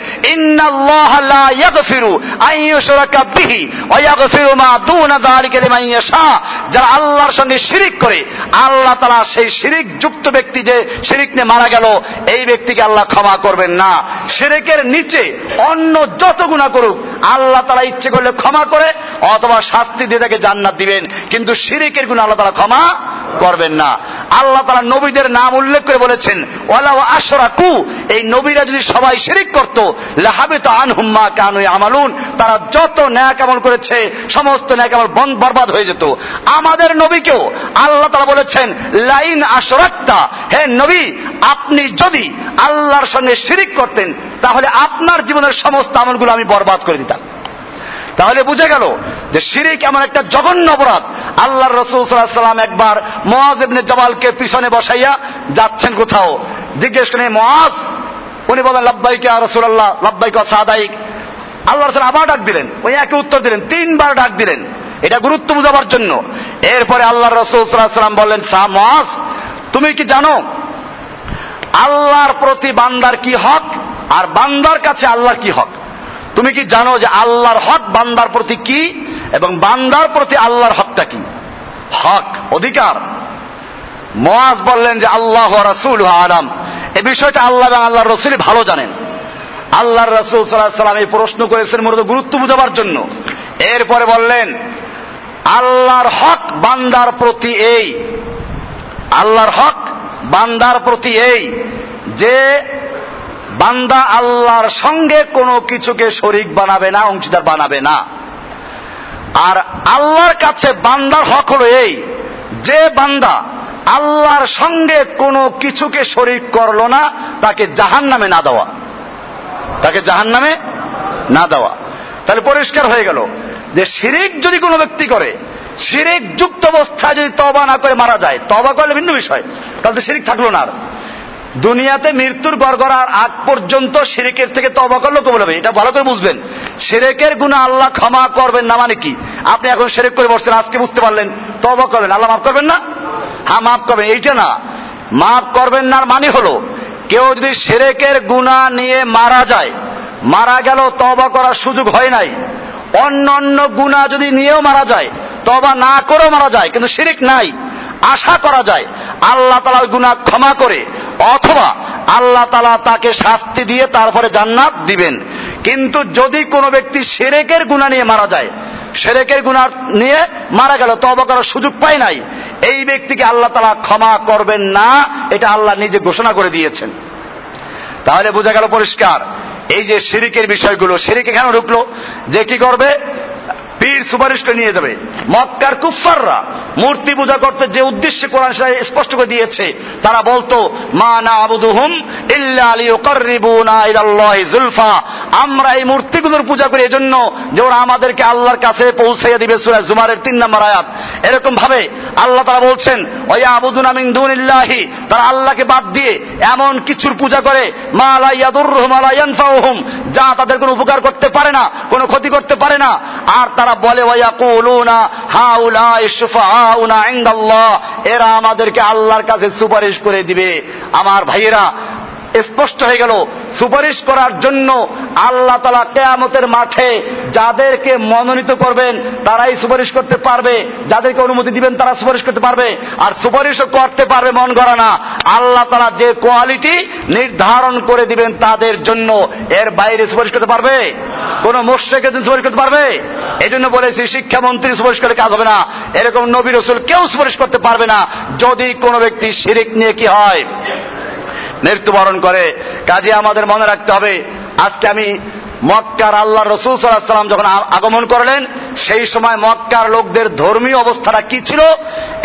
Speaker 1: যারা আল্লাহর সঙ্গে শিরিক করে, আল্লাহ তাআলা সেই শিরিক যুক্ত ব্যক্তি যে শিরিক নিয়ে মারা গেল, এই ব্যক্তিকে আল্লাহ ক্ষমা করবেন না। শিরিকের নিচে অন্য যত গুনাহ করুক, আল্লাহ তারা ইচ্ছে করলে ক্ষমা করে অথবা শাস্তি দিয়ে তাকে জান্নাত দিবেন। কিন্তু শিরিকের গুণ আল্লাহ তাআলা ক্ষমা করবেন না। আল্লাহ তারা নবীদের নাম উল্লেখ করে বলেছেন ওয়ালাও আশরাকু এই নবীরা যদি সবাই শিরিক করত লাহাবে তো আনহুম্মা কানু আমালুন তারা যত ন্যাক আমল করেছে, সমস্ত ন্যাক আমল বন বরবাদ হয়ে যেত। আমাদের নবীকেও আল্লাহ তারা বলেছেন, লাইন আশরাক্তা হে নবী, আপনি যদি আল্লাহর সঙ্গে শিরিক করতেন, তাহলে আপনার জীবনের সমস্ত আমলগুলো আমি বরবাদ করে দিতাম। তাহলে বুঝে গেল যে শিরিক এমন একটা জঘন্য অপরাধ। আল্লাহ রসুল সাল্লাম একবার মহাজ ইবনে জবালকে পিছনে বসাইয়া যাচ্ছেন কোথাও। জিজ্ঞেস করেন মহাজ উনি বলেন, লাব্বাইকে রসুল্লাহ লাব্বাইকে সাদাইক। আল্লাহ রসুল আবার ডাক দিলেন। ওই একই উত্তর দিলেন, তিনবার ডাক দিলেন। এটা গুরুত্ব বুঝাবার জন্য। এরপরে আল্লাহ রসুল সাল্লাম বললেন মহাজ তুমি কি জানো, আল্লাহর প্রতি বান্দার কি হক আর বান্দার কাছে আল্লাহর কি হক? তুমি কি জানো যে আল্লাহর হক বান্দার প্রতি কি এবং বান্দার প্রতি আল্লাহর হকটা কি? হক, অধিকার। মোয়াজ বললেন যে আল্লাহ রাসুল আলাম। এ বিষয়টা আল্লাহ এবং আল্লাহ রসুল ভালো জানেন। আল্লাহ রসুল সাল্লাহ সাল্লাম এই প্রশ্ন করেছেন মূলত গুরুত্ব বুঝাবার জন্য। এরপরে বললেন, আল্লাহর হক বান্দার প্রতি এই। আল্লাহর হক বান্দার প্রতি এই যে বান্দা আল্লাহর সঙ্গে কোনো কিছুকে শরিক বানাবে না, অংশীদার বানাবে না। আর আল্লাহর কাছে বান্দার হক হলো এই, যে বান্দা আল্লাহর সঙ্গে কোনো কিছুকে শরিক করল না, তাকে জাহান নামে না দেওয়া। তাকে জাহান নামে না দেওয়া। তাহলে পরিষ্কার হয়ে গেল যে শিরিক যদি কোনো ব্যক্তি করে, শিরিক যুক্ত অবস্থায় যদি তবা না করে মারা যায় তবা করলে ভিন্ন বিষয়, তাহলে তো শিরিক থাকল না আর। দুনিয়াতে মৃত্যুর গড়গড়ার আগ পর্যন্ত সিরেকের থেকে তবা করল কবল হবে। এটা ভালো করে বুঝবেন। সেরেকের গুণা আল্লাহ ক্ষমা করবেন না মানে কি? আপনি এখন সেরেক করে বসছেন, আজকে বুঝতে পারলেন তবা করবেন আল্লাহ মাফ করবেন না? হ্যাঁ মাফ করবেন। এইটা না। মাফ করবেন না মানে হলো, কেউ যদি সেরেকের গুণা নিয়ে মারা যায়, মারা গেল তবা করার সুযোগ হয় নাই, অন্য অন্য গুণা যদি নিয়েও মারা যায় তবা না করেও মারা যায়, কিন্তু শিরিক নাই, আশা করা যায়, আল্লাহ তালা গুণা ক্ষমা করে অথবা আল্লাহ তালা তাকে শাস্তি দিয়ে তারপরে জান্নাত দিবেন। কিন্তু যদি কোনো ব্যক্তি সেরেকের গুণা নিয়ে মারা যায়, সেরেকের গুণা নিয়ে মারা গেল তবা করার সুযোগ পায় নাই, এই ব্যক্তিকে আল্লাহ তালা ক্ষমা করবেন না, এটা আল্লাহ নিজে ঘোষণা করে দিয়েছেন। তাহলে বোঝা গেল পরিষ্কার, এই যে শিরিকের বিষয়গুলো শিরিক এখানে ঢুকলো, যে কি করবে? পীর সুপারিশ করে নিয়ে যাবে। মক্কার কুফাররা মূর্তি পূজা করতে যে উদ্দেশ্যে কোরআন স্পষ্ট করে দিয়েছে, তারা বলতো, মা না আবুদুহুম ইল্লা লিয়ুকাররিবুনা ইলাল্লাহি যুলফা আমরা এই মূর্তিগুলোর পূজা করি, এজন্য যে ওরা আমাদেরকে আল্লাহর কাছে পৌঁছাইয়া দিবে সূরা জুমারের তিন নম্বর আয়াত। এরকম ভাবে আল্লাহ তারা বলছেন ওয়া আবুদুনা মিন দুনিল্লাহি তারা আল্লাহকে বাদ দিয়ে এমন কিছুর পূজা করে, মা লা ইয়াদুররুহুম ওয়া লা ইয়ানফাউহুম যা তাদের কোনো উপকার করতে পারে না, কোনো ক্ষতি করতে পারে না। আর তারা বলে ওয়াকুলুনা হাউলাই শুফাউনা ইনদাল্লাহ এরা আমাদেরকে আল্লাহর কাছে সুপারিশ করে দিবে। আমার ভাইয়েরা স্পষ্ট হয়ে গেল, সুপারিশ করার জন্য আল্লাহ তালা কেয়ামতের মাঠে যাদেরকে মনোনীত করবেন, তারাই সুপারিশ করতে পারবে। যাদেরকে অনুমতি দিবেন, তারা সুপারিশ করতে পারবে। আর সুপারিশও করতে পারবে মন করা না। আল্লাহ তালা যে কোয়ালিটি নির্ধারণ করে দিবেন তাদের জন্য, এর বাইরে সুপারিশ করতে পারবে? কোন মোর্শেকের জন্য সুপারিশ করতে পারবে? এই জন্য বলেছি, শিক্ষামন্ত্রী সুপারিশ করে কাজ হবে না। এরকম নবী রসুল কেউ সুপারিশ করতে পারবে না। যদি কোনো ব্যক্তি শিরিক নিয়ে কি হয় মৃত্যুবরণ করে। কাজে আমাদের মনে রাখতে হবে, আজকে আমি মক্কার আল্লাহ রসুল সাল্লাম যখন আগমন করলেন, সেই সময় মক্কার লোকদের ধর্মীয় অবস্থাটা কি ছিল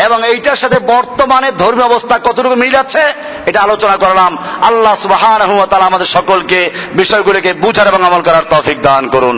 Speaker 1: এবং এইটার সাথে বর্তমানে ধর্মীয় অবস্থা কতটুকু মিল আছে, এটা আলোচনা করলাম। আল্লাহ সুবাহ আমাদের সকলকে বিষয়গুলিকে বুঝার এবং আমল করার তৌফিক দান করুন।